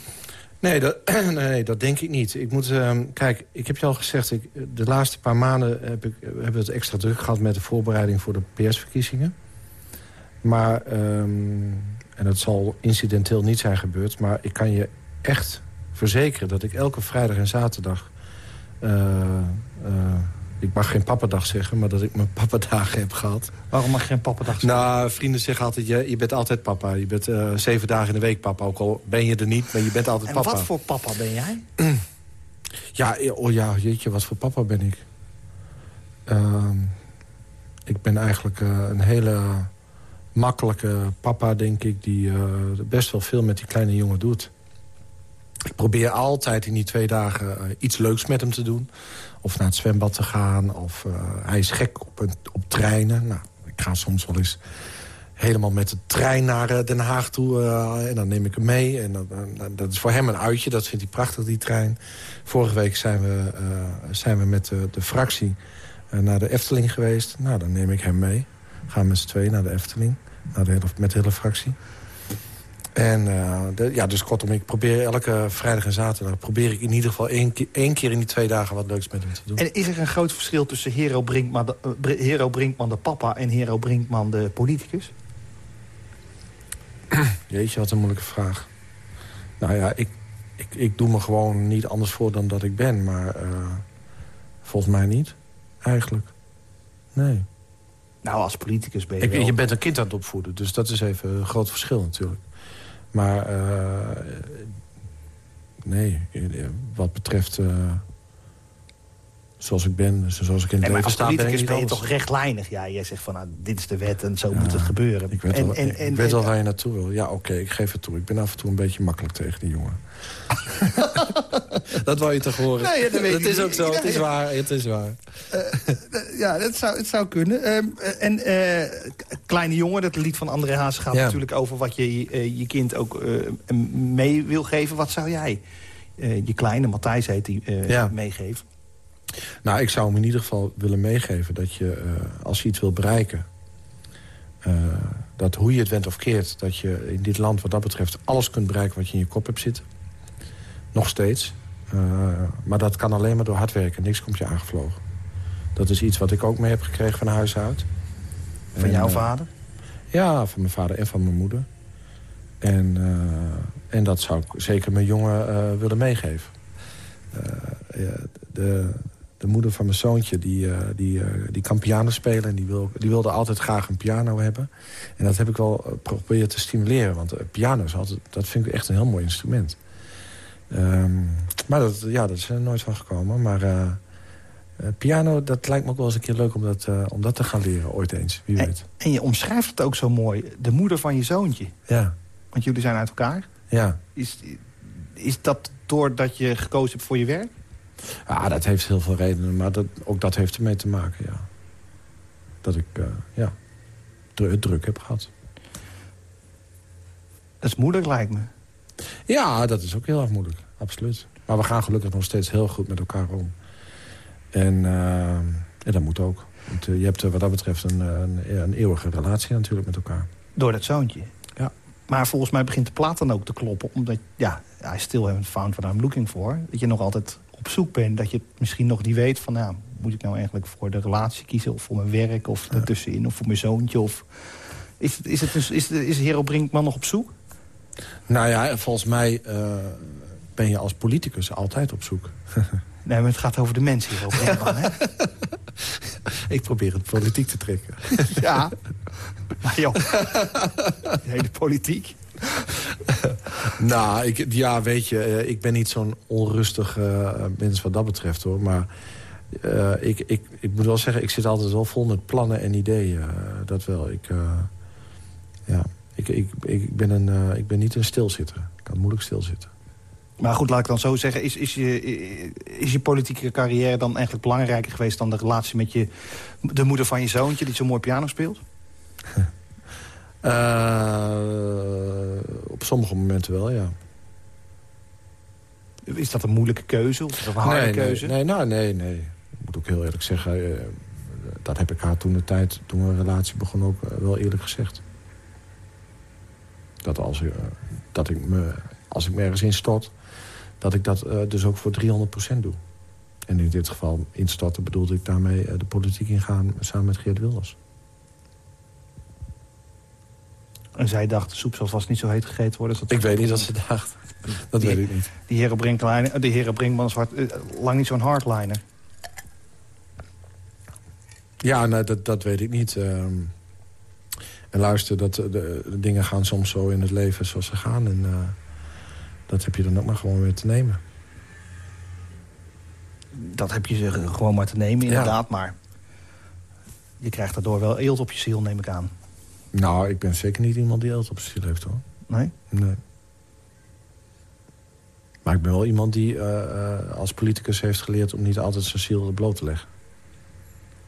Nee, dat, nee, dat denk ik niet. Ik moet, uh, kijk, ik heb je al gezegd... Ik, de laatste paar maanden heb ik, hebben we het extra druk gehad... met de voorbereiding voor de PS-verkiezingen. Maar, um, en dat zal incidenteel niet zijn gebeurd... maar ik kan je echt verzekeren dat ik elke vrijdag en zaterdag... Uh, uh, ik mag geen pappadag zeggen, maar dat ik mijn pappadagen heb gehad. Waarom mag je geen pappadag zeggen? Nou, vrienden zeggen altijd, je, je bent altijd papa. Je bent uh, zeven dagen in de week papa. Ook al ben je er niet, maar je bent altijd en papa. En wat voor papa ben jij? ja, oh ja, jeetje, wat voor papa ben ik? Uh, ik ben eigenlijk uh, een hele makkelijke papa, denk ik... die best wel veel met die kleine jongen doet. Ik probeer altijd in die twee dagen iets leuks met hem te doen. Of naar het zwembad te gaan. Of uh, hij is gek op, een, op treinen. Nou, ik ga soms wel eens helemaal met de trein naar uh, Den Haag toe. Uh, en dan neem ik hem mee. En dat, dat is voor hem een uitje. Dat vindt hij prachtig, die trein. Vorige week zijn we, zijn we met de, de fractie naar de Efteling geweest. Nou, dan neem ik hem mee. Gaan we met z'n tweeën naar de Efteling. Met de hele fractie. En uh, de, ja, dus kortom, ik probeer elke vrijdag en zaterdag... probeer ik in ieder geval één, één keer in die twee dagen wat leuks met hem te doen. En is er een groot verschil tussen Hero Brinkman de, uh, Hero Brinkman de papa... en Hero Brinkman de politicus? Jeetje, wat een moeilijke vraag. Nou ja, ik, ik, ik doe me gewoon niet anders voor dan dat ik ben. Maar uh, volgens mij niet, eigenlijk. Nee. Nou, als politicus ben je ik, wel... Je bent een kind aan het opvoeden, dus dat is even een groot verschil natuurlijk. Maar uh, nee, wat betreft uh, zoals ik ben, zoals ik in het nee, leven sta... als politicus ben, ben je toch rechtlijnig? Ja, jij zegt van, nou, dit is de wet en zo ja, moet het gebeuren. Ik weet, en, al, en, ik, en, ik weet al waar je naartoe wil. Ja, oké, okay, ik geef het toe. Ik ben af en toe een beetje makkelijk tegen die jongen. dat wou je toch horen? Nee, ja, dat weet het is ook zo, het is waar, het is waar. Uh, ja, dat zou, het zou kunnen. Uh, en uh, Kleine Jongen, dat lied van André Haas gaat ja. natuurlijk over wat je je kind ook mee wil geven. Wat zou jij je kleine, Matthijs heet die, ja. meegeven? Nou, ik zou hem in ieder geval willen meegeven dat je, als je iets wil bereiken... dat hoe je het went of keert, dat je in dit land wat dat betreft... alles kunt bereiken wat je in je kop hebt zitten. Nog steeds. Uh, maar dat kan alleen maar door hard werken. Niks komt je aangevlogen. Dat is iets wat ik ook mee heb gekregen van huis uit. Van en, jouw vader? Ja, van mijn vader en van mijn moeder. En, en dat zou ik zeker mijn jongen willen meegeven. Ja, de, de moeder van mijn zoontje, die, die, die kan piano spelen... en die, wil, die wilde altijd graag een piano hebben. En dat heb ik wel geprobeerd te stimuleren. Want piano is altijd, dat vind ik echt een heel mooi instrument. Um, maar dat, ja, dat is er nooit van gekomen. Maar uh, piano, dat lijkt me ook wel eens een keer leuk om dat, om dat te gaan leren. Ooit eens, wie en, weet. En je omschrijft het ook zo mooi. De moeder van je zoontje. Ja. Want jullie zijn uit elkaar. Ja. Is, is dat doordat je gekozen hebt voor je werk? Ja, dat heeft heel veel redenen. Maar dat, ook dat heeft ermee te maken, ja. Dat ik, ja, het druk heb gehad. Dat is moeilijk, lijkt me. Ja, dat is ook heel erg moeilijk. Absoluut. Maar we gaan gelukkig nog steeds heel goed met elkaar om. En, uh, en dat moet ook. Want uh, je hebt wat dat betreft een, een, een, eeuwige relatie natuurlijk met elkaar. Door dat zoontje? Ja. Maar volgens mij begint de plaat dan ook te kloppen. Omdat, ja, I still haven't found what I'm looking for. Dat je nog altijd op zoek bent. Dat je misschien nog niet weet van, nou, moet ik nou eigenlijk voor de relatie kiezen... of voor mijn werk, of ertussenin, of voor mijn zoontje? Of... Is, is, het, is, is, is Hero Brinkman nog op zoek? Nou ja, volgens mij ben je als politicus altijd op zoek. nee, maar het gaat over de mensen hier ook. hè? Ik probeer het politiek te trekken. ja, maar joh, de hele politiek. nou, ik, ja, weet je, eh, ik ben niet zo'n onrustig uh, mens wat dat betreft, hoor. Maar uh, ik, ik, ik moet wel zeggen, ik zit altijd wel vol met plannen en ideeën. dat wel. Ik, ja, ik, ik, ik, ben een, ik ben niet een stilzitter. Ik kan moeilijk stilzitten. Maar goed, laat ik dan zo zeggen. Is, is, je, is je politieke carrière dan eigenlijk belangrijker geweest... dan de relatie met je, de moeder van je zoontje... die zo mooi piano speelt? Op sommige momenten wel, ja. Is dat een moeilijke keuze? Of is dat een harde nee, keuze? Nee, nou, nee, nee. Ik moet ook heel eerlijk zeggen... Uh, dat heb ik haar toen de tijd, toen we een relatie begon, ook uh, wel eerlijk gezegd. Dat als, dat ik me, als ik me ergens instort dat ik dat uh, dus ook voor 300% doe. En in dit geval instorten bedoelde ik daarmee uh, de politiek ingaan samen met Geert Wilders. En zij dacht, de soep zal vast niet zo heet gegeten worden. Dat ik weet niet wat ze dacht. Dat die, weet ik niet. Die heren, Brinkman, die heren Brinkman is hard, uh, lang niet zo'n hardliner. Ja, nee, dat, dat weet ik niet. Uh, en luister, dat, de, de, dingen gaan soms zo in het leven zoals ze gaan. En, uh, dat heb je dan ook maar gewoon weer te nemen. Dat heb je gewoon maar te nemen, inderdaad. Ja. Maar je krijgt daardoor wel eelt op je ziel, neem ik aan. Nou, ik ben zeker niet iemand die eelt op ziel heeft, hoor. Nee? Nee. Maar ik ben wel iemand die uh, uh, als politicus heeft geleerd... om niet altijd zijn ziel bloot te leggen.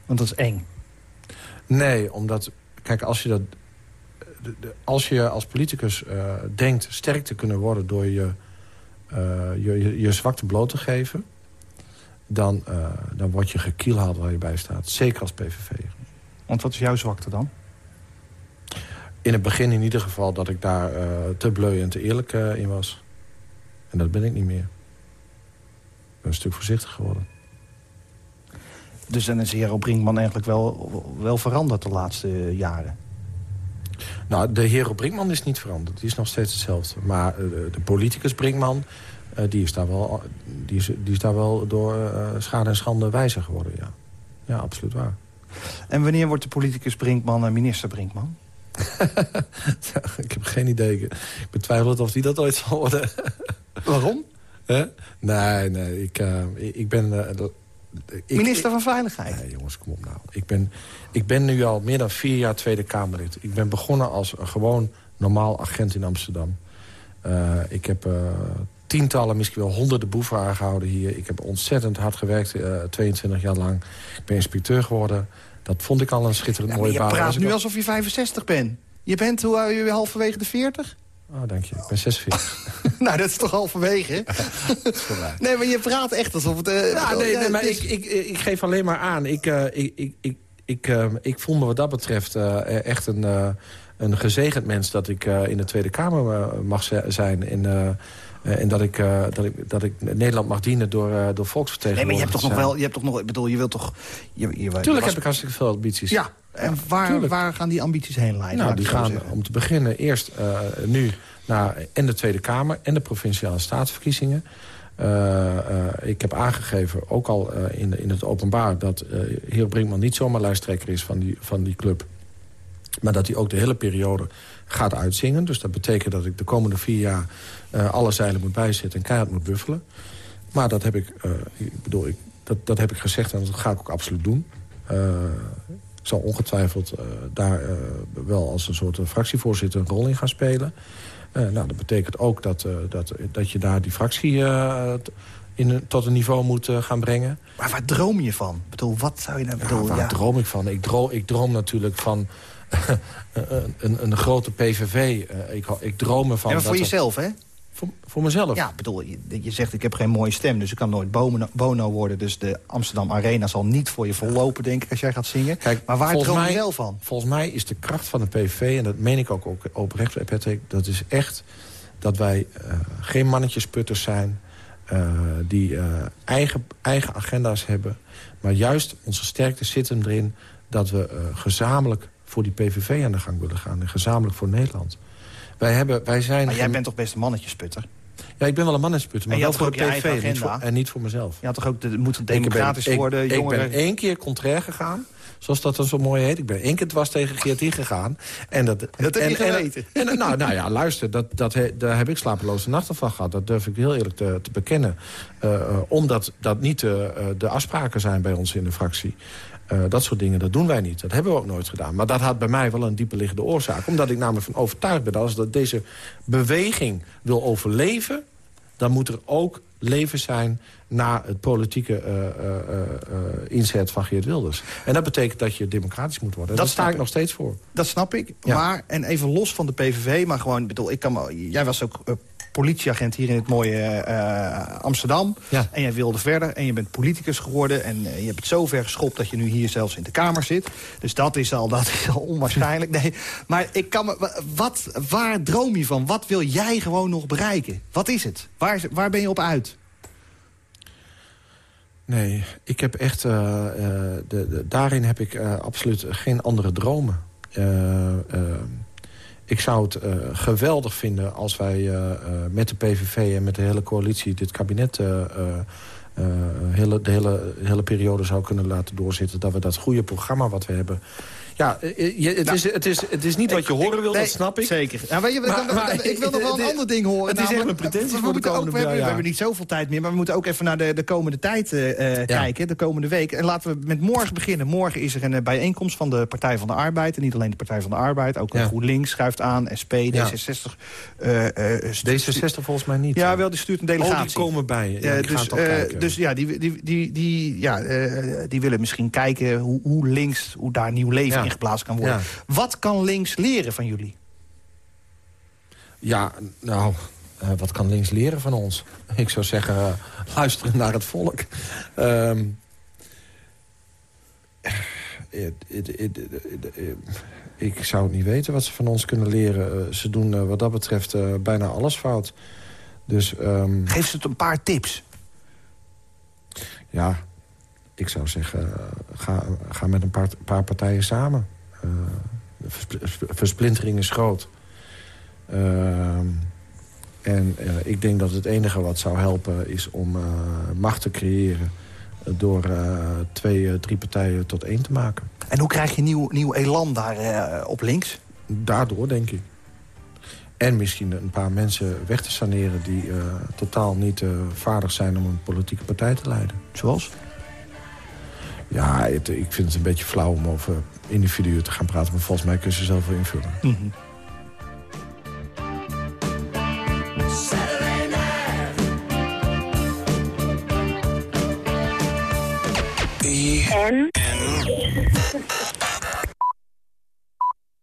Want dat is eng. Nee, omdat... Kijk, als je dat de, de, als je als politicus uh, denkt sterk te kunnen worden... door je, uh, je, je, je, zwakte bloot te geven... dan, dan word je gekielhaald waar je bij staat. Zeker als PVV. Want wat is jouw zwakte dan? In het begin in ieder geval dat ik daar te bleu en te eerlijk in was. En dat ben ik niet meer. Ik ben een stuk voorzichtig geworden. Dus dan is Hero Brinkman eigenlijk wel, wel veranderd de laatste jaren? Nou, de hero Brinkman is niet veranderd. Die is nog steeds hetzelfde. Maar uh, de politicus Brinkman, die, is daar wel, die, is, die is daar wel door schade en schande wijzer geworden, ja. Ja, absoluut waar. En wanneer wordt de politicus Brinkman minister Brinkman? ik heb geen idee. Ik betwijfel het of die dat ooit zal worden. Waarom? Huh? Nee, nee. Ik, ik ben ik, Minister van Veiligheid. Nee, jongens, kom op nou. Ik ben, ik ben nu al meer dan vier jaar Tweede Kamerlid. Ik ben begonnen als een gewoon normaal agent in Amsterdam. Uh, ik heb tientallen, misschien wel honderden boeven aangehouden hier. Ik heb ontzettend hard gewerkt, uh, 22 jaar lang. Ik ben inspecteur geworden. Dat vond ik al een schitterend ja, mooie baan. Je praat nu alsof je 65 bent. Je bent hoe, je halverwege de 40? Oh, dank je. Ik ben 46. nou, dat is toch halverwege? nee, maar je praat echt alsof het... Uh, ja, nee, nee maar is... ik, ik, ik geef alleen maar aan. Ik, uh, ik, ik, ik, ik, uh, ik voel me wat dat betreft echt een, een gezegend mens... dat ik in de Tweede Kamer mag zijn. En, en dat ik, dat, ik, dat ik Nederland mag dienen door, door volksvertegenwoordigers. Nee, maar je hebt toch nog wel... Je hebt toch nog, ik bedoel, je wilt toch... Je, je, Tuurlijk was... heb ik hartstikke veel ambities. Ja, en waar, waar gaan die ambities heen leiden? Nou, die gaan om te beginnen eerst uh, nu naar en de Tweede Kamer en de Provinciale Staatsverkiezingen. Uh, uh, ik heb aangegeven, ook al in, in het openbaar... dat heer Brinkman niet zomaar lijsttrekker is van die, van die club. Maar dat hij ook de hele periode gaat uitzingen. Dus dat betekent dat ik de komende vier jaar alle zeilen moet bijzetten... en keihard moet buffelen. Maar dat heb ik, ik bedoel, ik, dat, dat heb ik gezegd en dat ga ik ook absoluut doen zal ongetwijfeld uh, daar uh, wel als een soort fractievoorzitter een rol in gaan spelen. Uh, nou, dat betekent ook dat, dat, dat je daar die fractie in, tot een niveau moet gaan brengen. Maar waar droom je van? Ik bedoel, wat zou je nou bedoelen? Ja, waar ja. droom ik van? Ik droom, ik droom natuurlijk van een, een, grote PVV. ik, ik droom ervan... Ja, maar voor jezelf, hè? Voor, voor mezelf? Ja, bedoel, je, je, zegt ik heb geen mooie stem, dus ik kan nooit bono, bono worden. Dus de Amsterdam Arena zal niet voor je vollopen, denk ik, als jij gaat zingen. Kijk, maar waar droom je zelf van? Volgens mij is de kracht van de PVV, en dat meen ik ook, ook oprecht, Patrick... dat is echt dat wij uh, geen mannetjesputters zijn... Uh, die uh, eigen, eigen agenda's hebben. Maar juist onze sterkte zit hem erin dat we gezamenlijk voor die PVV aan de gang willen gaan. En gezamenlijk voor Nederland. Wij, hebben, wij zijn... Maar jij bent toch best een mannetjesputter? Ja, ik ben wel een mannetjesputter, maar wel voor de PVV en niet voor, en niet voor mezelf. Je had toch ook, de, moet democratisch ik ben, worden, ik, Ik ben één keer contrair gegaan zoals dat dan zo mooi heet. Ik ben één keer dwars tegen GRT gegaan. En dat, dat heb en, je geweten. En, en, nou, nou ja, luister, dat, dat, daar heb ik slapeloze nachten van gehad. Dat durf ik heel eerlijk te, te bekennen. Uh, omdat dat niet de, uh, de afspraken zijn bij ons in de fractie. Uh, dat soort dingen, dat doen wij niet. Dat hebben we ook nooit gedaan. Maar dat had bij mij wel een diepe liggende oorzaak. Omdat ik namelijk van overtuigd ben... dat als dat deze beweging wil overleven... dan moet er ook leven zijn na het politieke uh, uh, inzet van Geert Wilders. En dat betekent dat je democratisch moet worden. Dat Daar sta ik nog steeds voor. Dat snap ik. Maar, en even los van de PVV, maar gewoon... Bedoel, ik kan, jij was ook politieagent hier in het mooie uh, Amsterdam. Ja. En jij wilde verder en je bent politicus geworden. En uh, je hebt het zo ver geschopt dat je nu hier zelfs in de Kamer zit. Dus dat is al, dat is al onwaarschijnlijk. Nee, maar ik kan me, wat, waar droom je van? Wat wil jij gewoon nog bereiken? Wat is het? Waar, waar ben je op uit? Nee, ik heb echt... Uh, de, de, daarin heb ik absoluut geen andere dromen. Ik zou het geweldig vinden als wij met de PVV en met de hele coalitie... dit kabinet hele, de hele, hele periode zou kunnen laten doorzitten. Dat we dat goede programma wat we hebben ja, eh, eh, je, het, nou, is, het, is, het is niet wat je horen wil, dat snap ik. Zeker. Nou, weet je, maar, ik wil nog wel een ander ding horen. Het is echt een pretentie voor de komende we, hebben, we hebben niet zoveel tijd meer, maar we moeten ook even naar de, de komende tijd uh, kijken. De komende week. En laten we met morgen beginnen. Morgen is er een bijeenkomst van de Partij van de Arbeid. En niet alleen de Partij van de Arbeid, ook ja. GroenLinks schuift aan. SP, D66. D66 volgens mij niet. Ja, wel, die stuurt een delegatie. Oh, die komen bij. Ja, dus, dus ja, die, die, die, die, ja, die willen misschien kijken hoe, hoe links, hoe daar nieuw leven geplaatst kan worden. Wat kan links leren van jullie? Ja, nou, uh, wat kan links leren van ons? Ik zou zeggen, uh, luisteren naar het volk. Uh, ik zou niet weten wat ze van ons kunnen leren. Uh, ze doen wat dat betreft bijna alles fout. Dus, um, Geef ze het een paar tips. Ja, ik zou zeggen, ga, ga met een paar, paar partijen samen. Uh, versplintering is groot. Uh, en uh, ik denk dat het enige wat zou helpen is om macht te creëren... door twee, drie partijen tot één te maken. En hoe krijg je nieuw, nieuw elan daar op links? Daardoor, denk ik. En misschien een paar mensen weg te saneren... die totaal niet vaardig zijn om een politieke partij te leiden. Zoals? Ja, ik vind het een beetje flauw om over individuen te gaan praten. Maar volgens mij kun je ze zelf wel invullen. Mm